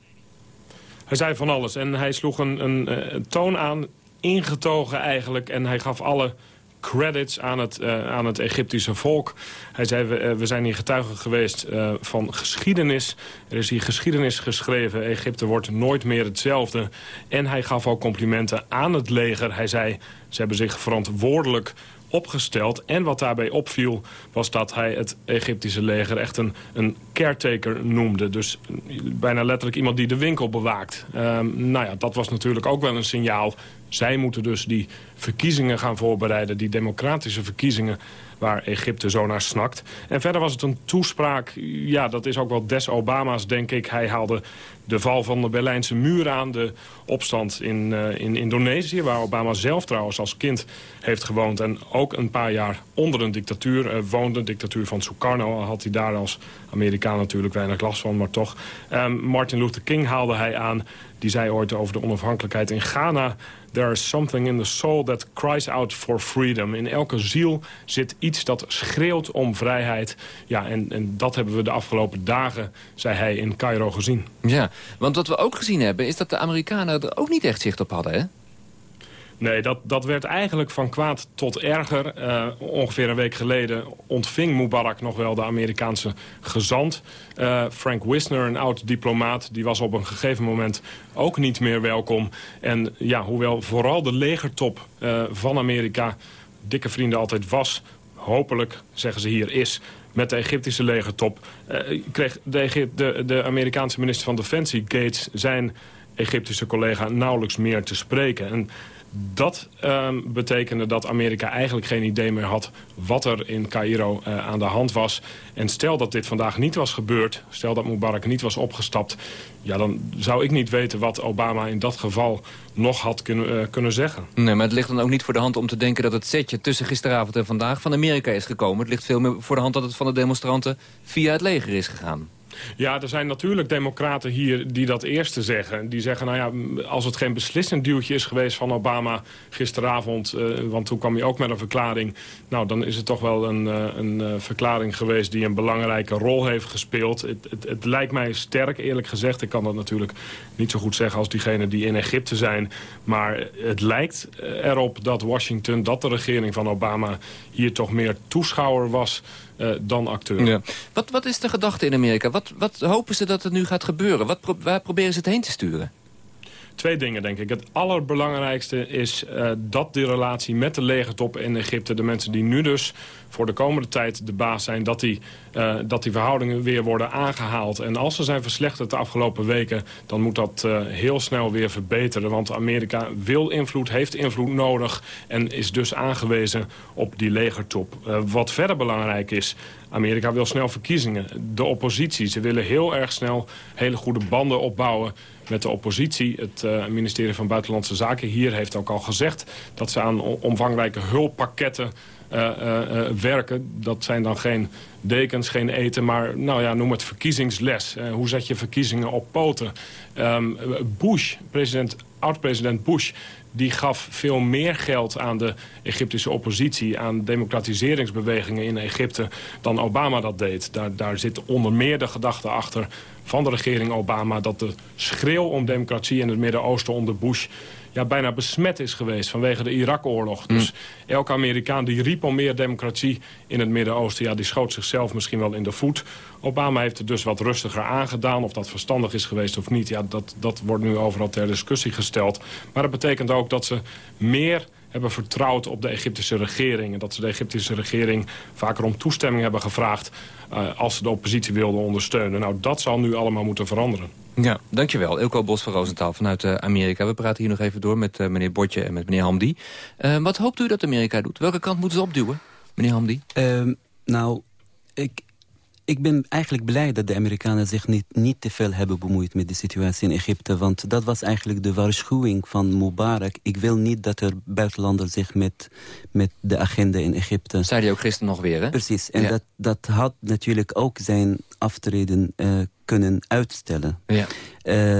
Hij zei van alles en hij sloeg een, een, een toon aan, ingetogen eigenlijk. En hij gaf alle credits aan het, uh, aan het Egyptische volk. Hij zei, we, uh, we zijn hier getuigen geweest van geschiedenis. Er is hier geschiedenis geschreven. Egypte wordt nooit meer hetzelfde. En hij gaf ook complimenten aan het leger. Hij zei, ze hebben zich verantwoordelijk opgesteld. En wat daarbij opviel was dat hij het Egyptische leger echt een, een caretaker noemde. Dus bijna letterlijk iemand die de winkel bewaakt. Um, nou ja, dat was natuurlijk ook wel een signaal. Zij moeten dus die verkiezingen gaan voorbereiden, die democratische verkiezingen waar Egypte zo naar snakt. En verder was het een toespraak, ja, dat is ook wel des Obama's, denk ik. Hij haalde de val van de Berlijnse muur aan, de opstand in, uh, in Indonesië... waar Obama zelf trouwens als kind heeft gewoond... en ook een paar jaar onder een dictatuur uh, woonde. De dictatuur van Sukarno had hij daar als Amerikanen natuurlijk weinig last van, maar toch. Um, Martin Luther King haalde hij aan. Die zei ooit over de onafhankelijkheid in Ghana... There is something in the soul that cries out for freedom. In elke ziel zit iets dat schreeuwt om vrijheid. Ja, en, en dat hebben we de afgelopen dagen, zei hij, in Cairo gezien. Ja, want wat we ook gezien hebben... is dat de Amerikanen er ook niet echt zicht op hadden, hè? Nee, dat, dat werd eigenlijk van kwaad tot erger. Uh, ongeveer een week geleden ontving Mubarak nog wel de Amerikaanse gezant. Uh, Frank Wisner, een oud-diplomaat, die was op een gegeven moment ook niet meer welkom. En ja, hoewel vooral de legertop uh, van Amerika dikke vrienden altijd was... hopelijk, zeggen ze hier, is met de Egyptische legertop... kreeg de, de, de Amerikaanse minister van Defensie, Gates... zijn Egyptische collega nauwelijks meer te spreken. En dat um, betekende dat Amerika eigenlijk geen idee meer had wat er in Cairo uh, aan de hand was. En stel dat dit vandaag niet was gebeurd, stel dat Mubarak niet was opgestapt... ja, dan zou ik niet weten wat Obama in dat geval nog had kunnen, uh, kunnen zeggen. Nee, maar het ligt dan ook niet voor de hand om te denken dat het setje tussen gisteravond en vandaag van Amerika is gekomen. Het ligt veel meer voor de hand dat het van de demonstranten via het leger is gegaan. Ja, er zijn natuurlijk democraten hier die dat eerste zeggen. Die zeggen, nou ja, als het geen beslissend duwtje is geweest van Obama gisteravond... Uh, want toen kwam hij ook met een verklaring... nou, dan is het toch wel een, uh, een uh, verklaring geweest die een belangrijke rol heeft gespeeld. Het, het, het, lijkt mij sterk, eerlijk gezegd. Ik kan dat natuurlijk niet zo goed zeggen als diegenen die in Egypte zijn. Maar het lijkt erop dat Washington, dat de regering van Obama... hier toch meer toeschouwer was uh, dan acteur. Ja. Wat, wat is de gedachte in Amerika? Wat, wat hopen ze dat er nu gaat gebeuren? Wat waar proberen ze het heen te sturen? Twee dingen, denk ik. Het allerbelangrijkste is uh, dat de relatie met de legertop in Egypte... de mensen die nu dus voor de komende tijd de baas zijn... dat die, uh, dat die verhoudingen weer worden aangehaald. En als ze zijn verslechterd de afgelopen weken... dan moet dat uh, heel snel weer verbeteren. Want Amerika wil invloed, heeft invloed nodig... en is dus aangewezen op die legertop. Wat verder belangrijk is... Amerika wil snel verkiezingen. De oppositie, ze willen heel erg snel hele goede banden opbouwen met de oppositie. Het uh, ministerie van Buitenlandse Zaken hier heeft ook al gezegd... dat ze aan omvangrijke hulppakketten uh, uh, werken. Dat zijn dan geen dekens, geen eten, maar nou ja, noem het verkiezingsles. hoe zet je verkiezingen op poten? Um, Bush, president, oud-president Bush die gaf veel meer geld aan de Egyptische oppositie... aan democratiseringsbewegingen in Egypte dan Obama dat deed. Daar, daar zit onder meer de gedachte achter van de regering Obama... dat de schreeuw om democratie in het Midden-Oosten onder Bush ja, bijna besmet is geweest vanwege de Irak-oorlog. Dus mm. elke Amerikaan die riep om meer democratie in het Midden-Oosten... ja, die schoot zichzelf misschien wel in de voet. Obama heeft het dus wat rustiger aangedaan. Of dat verstandig is geweest of niet, ja, dat, dat wordt nu overal ter discussie gesteld. Maar dat betekent ook dat ze meer hebben vertrouwd op de Egyptische regering. En dat ze de Egyptische regering vaker om toestemming hebben gevraagd... Uh, als ze de oppositie wilden ondersteunen. Nou, dat zal nu allemaal moeten veranderen. Ja, dankjewel. Ilko Bos van Roosentaal vanuit uh, Amerika. We praten hier nog even door met uh, meneer Botje en met meneer Hamdi. wat hoopt u dat Amerika doet? Welke kant moeten ze opduwen, meneer Hamdi? Ehm, nou, ik, ik ben eigenlijk blij dat de Amerikanen zich niet, niet te veel hebben bemoeid met de situatie in Egypte. Want dat was eigenlijk de waarschuwing van Mubarak. Ik wil niet dat er buitenlanders zich met, met de agenda in Egypte... Zei hij ook gisteren nog weer, hè? Precies. En dat, dat had natuurlijk ook zijn aftreden uh, kunnen uitstellen. Ja.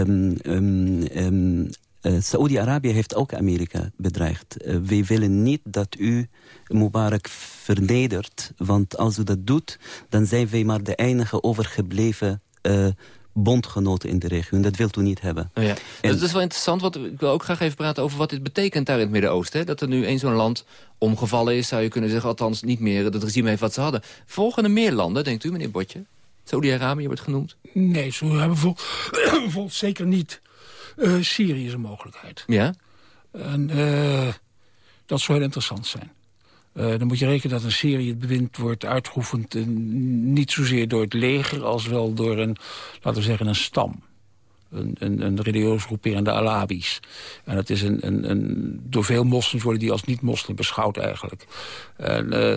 Um, um, um, uh, Saoedi-Arabië heeft ook Amerika bedreigd. Uh, wij willen niet dat u Mubarak vernedert. Want als u dat doet, dan zijn wij maar de enige overgebleven uh, bondgenoten in de regio. En dat wilt u niet hebben. Oh ja. en, dat is wel interessant, want ik wil ook graag even praten over wat dit betekent daar in het Midden-Oosten. Dat er nu een zo'n land omgevallen is, zou je kunnen zeggen. Althans niet meer, het regime heeft wat ze hadden. Volgen er meer landen, denkt u, meneer Botje? Saudi-Arabië wordt genoemd? Nee, zo hebben we vol, zeker niet. Uh, Syrië is een mogelijkheid. Ja? En uh, dat zou heel interessant zijn. Uh, dan moet je rekenen dat in Syrië het bewind wordt uitgeoefend... Niet zozeer door het leger als wel door een, laten we zeggen, een stam. Een, een, een religieus groepering, de Alawis. En dat is een, een, een, door veel moslims worden die als niet-moslim beschouwd eigenlijk. En, uh,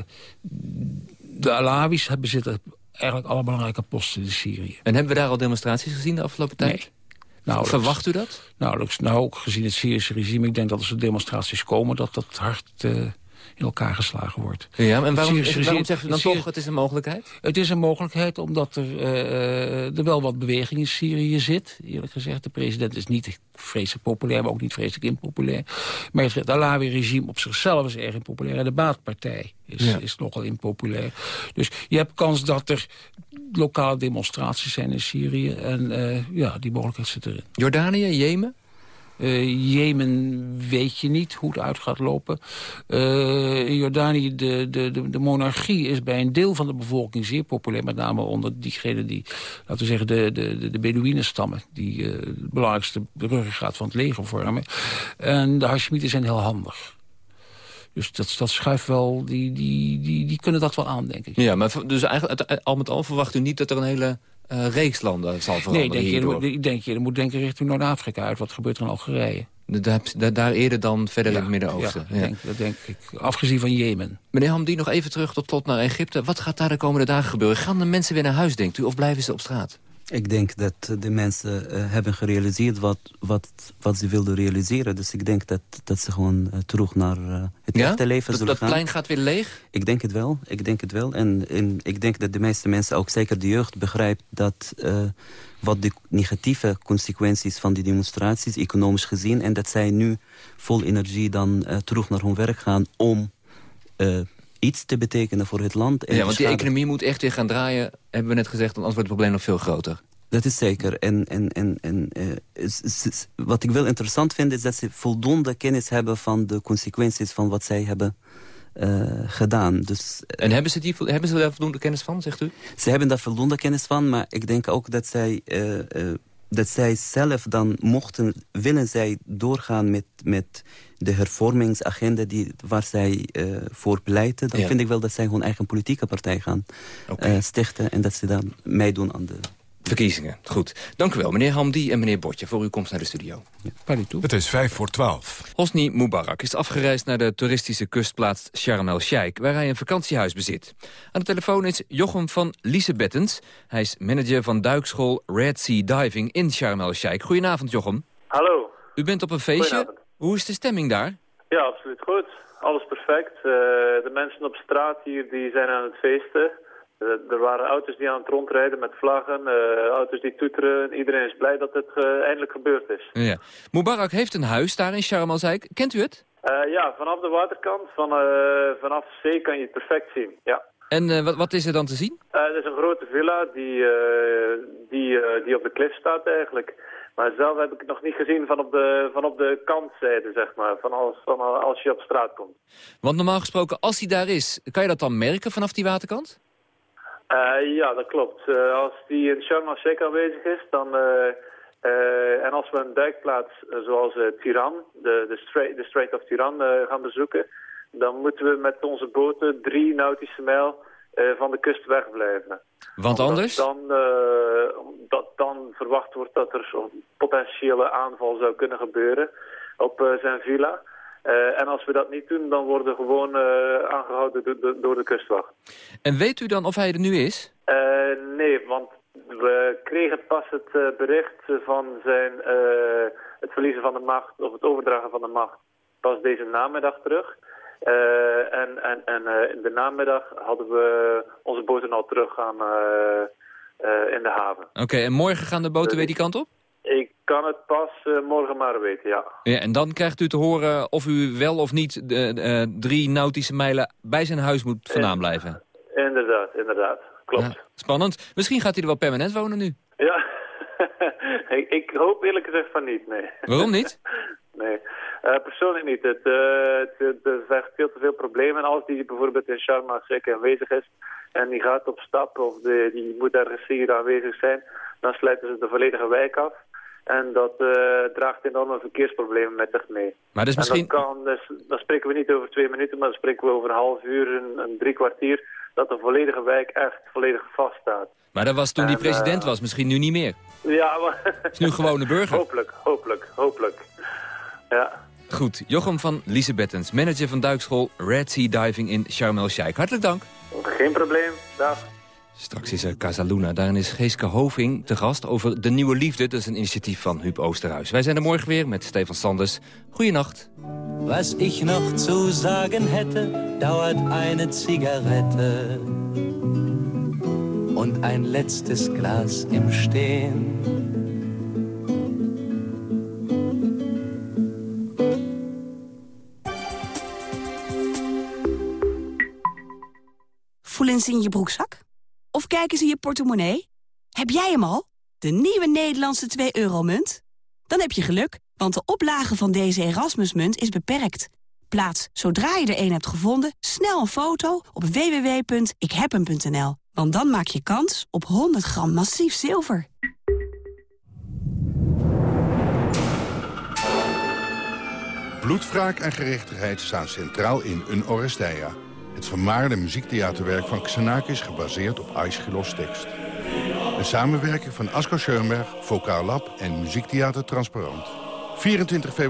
de Alawis hebben zitten eigenlijk alle belangrijke posten in Syrië. En hebben we daar al demonstraties gezien de afgelopen tijd? Nee. Verwacht u dat? Nou, nou, ook gezien het Syrische regime, ik denk dat als er demonstraties komen... dat dat hard uh, in elkaar geslagen wordt. Ja, en waarom, zegt u dan toch het is een mogelijkheid? Het is een mogelijkheid omdat er, uh, er wel wat beweging in Syrië zit. Eerlijk gezegd, de president is niet vreselijk populair, maar ook niet vreselijk impopulair. Maar het Alawi-regime op zichzelf is erg impopulair. En de baatpartij is, is nogal impopulair. Dus je hebt kans dat er lokale demonstraties zijn in Syrië. En uh, ja, die mogelijkheid zit erin. Jordanië, Jemen? Uh, Jemen weet je niet hoe het uit gaat lopen. Uh, in Jordanië, de, de, de, monarchie is bij een deel van de bevolking zeer populair. Met name onder diegenen die, laten we zeggen, de, de, de Bedouinenstammen. Die uh, het belangrijkste ruggengraat van het leger vormen. En de Hashemieten zijn heel handig. Dus dat, dat schuift wel, die, die, die, die kunnen dat wel aan, denk ik. Ja, maar dus eigenlijk al met al verwacht u niet dat er een hele uh, reeks landen zal veranderen Nee, denk je, ik denk je, er moet denken richting Noord-Afrika uit. Wat gebeurt er in Algerije? Daar, daar eerder dan verder in het Midden-Oosten. Ja, Denk, dat denk ik. Afgezien van Jemen. Meneer Hamdi, nog even terug tot, tot naar Egypte. Wat gaat daar de komende dagen gebeuren? Gaan de mensen weer naar huis, denkt u? Of blijven ze op straat? Ik denk dat de mensen uh, hebben gerealiseerd wat, wat, wat ze wilden realiseren. Dus ik denk dat, dat ze gewoon uh, terug naar uh, het ja? echte leven dat, zullen dat gaan. Dat plein gaat weer leeg? Ik denk het wel. Ik denk het wel. En, en ik denk dat de meeste mensen, ook zeker de jeugd, begrijpt dat wat de negatieve consequenties van die demonstraties, economisch gezien, en dat zij nu vol energie dan terug naar hun werk gaan om iets te betekenen voor het land. En ja, want die economie moet echt weer gaan draaien, hebben we net gezegd, anders wordt het probleem nog veel groter. Dat is zeker. En, en, en, en uh, is, wat ik wel interessant vind, is dat ze voldoende kennis hebben van de consequenties van wat zij hebben uh, gedaan. Dus, uh, en hebben ze, die, hebben ze daar voldoende kennis van, zegt u? Ze hebben daar voldoende kennis van, maar ik denk ook dat zij dat zij zelf dan mochten, willen zij doorgaan met, met de hervormingsagenda die, waar zij uh, voor pleiten... dan Ja. vind ik wel dat zij hun eigen politieke partij gaan uh, stichten... en dat ze dan meedoen aan de... Verkiezingen, goed. Dank u wel, meneer Hamdi en meneer Botje, voor uw komst naar de studio. Het is vijf voor twaalf. Hosni Mubarak is afgereisd naar de toeristische kustplaats Sharm el-Sheikh... waar hij een vakantiehuis bezit. Aan de telefoon is Jochem van Liesebettens. Hij is manager van duikschool Red Sea Diving in Sharm el-Sheikh. Goedenavond, Jochem. Hallo. U bent op een feestje. Goedenavond. Hoe is de stemming daar? Ja, absoluut goed. Alles perfect. Eh, de mensen op straat hier die zijn aan het feesten. Eh, er waren auto's die aan het rondrijden met vlaggen, eh, auto's die toeteren. Iedereen is blij dat het eh, eindelijk gebeurd is. Ja. Mubarak heeft een huis daar in Sharm el-Sheikh. Kent u het? Ja, vanaf de waterkant, van, vanaf de zee kan je het perfect zien. Ja. En wat, wat is er dan te zien? Het is een grote villa die, die, die op de klif staat eigenlijk. Maar zelf heb ik het nog niet gezien van op de, van op de kantzijde, zeg maar. Van als, van als je op straat komt. Want normaal gesproken, als hij daar is, kan je dat dan merken vanaf die waterkant? Eh, ja, dat klopt. Eh, als die in Sharm el-Sheikh aanwezig is, dan... eh, en als we een duikplaats eh, zoals Tiran, de, de, Strait, de Strait of Tiran, gaan bezoeken... dan moeten we met onze boten drie nautische mijl van de kust wegblijven. Want Omdat anders? Dan, omdat dan verwacht wordt dat er zo'n potentiële aanval zou kunnen gebeuren op zijn villa. Eh, en als we dat niet doen, dan worden we gewoon eh, aangehouden do- do- door de kustwacht. En weet u dan of hij er nu is? Eh, nee, want we kregen pas het bericht van zijn, het verliezen van de macht, of het overdragen van de macht, pas deze namiddag terug. En en, en in de namiddag hadden we onze boten al terug gaan in de haven. Oké, en morgen gaan de boten weer die kant op? Ik kan het pas eh, morgen maar weten, ja. Ja, en dan krijgt u te horen of u wel of niet de, eh, drie nautische mijlen bij zijn huis moet vandaan blijven. Inderdaad, inderdaad. Klopt. Ja, spannend. Misschien gaat hij er wel permanent wonen nu. Ja, ik, ik hoop eerlijk gezegd van niet, nee. Waarom niet? Nee, Eh, persoonlijk niet. Het, er zijn veel te veel problemen. En als die bijvoorbeeld in Sharm el-Sheikh aanwezig is en die gaat op stap of de, die moet ergens hier aanwezig zijn, dan sluiten ze de volledige wijk af. En dat eh, draagt enorme verkeersproblemen met zich mee. Maar dus En dat kan, dus, dan spreken we niet over twee minuten, maar dan spreken we over een half uur, een, een drie kwartier, dat de volledige wijk echt volledig vaststaat. Maar dat was toen die En, president eh, was, misschien nu niet meer. Ja, maar... Is nu gewone burger. Hopelijk, hopelijk, hopelijk. Ja. Goed, Jochem van Liesebettens, manager van duikschool Red Sea Diving in Sharm el-Sheikh. Hartelijk dank. Geen probleem. Dag. Straks is er Casaluna. Daarin is Geeske Hoving te gast over De Nieuwe Liefde. Dat is een initiatief van Huub Oosterhuis. Wij zijn er morgen weer met Stefan Sanders. Goeienacht. Was ich noch zu sagen hätte, dauert eine Zigarette und ein letztes Glas im Stehen. Voelen ze in je broekzak? Of kijken ze in je portemonnee? Heb jij hem al? De nieuwe Nederlandse 2-euro-munt? Dan heb je geluk, want de oplage van deze Erasmusmunt is beperkt. Plaats, zodra je er een hebt gevonden, snel een foto op www.ikhebhem.nl. Want dan maak je kans op 100 gram massief zilver. Bloedwraak en gerechtigheid staan centraal in Een Oresteia. Het vermaarde muziektheaterwerk van Xenakis gebaseerd op Aeschylus tekst. Een samenwerking van Asko Schoenberg, Vokaal Lab en Muziektheater Transparant. 24 februari.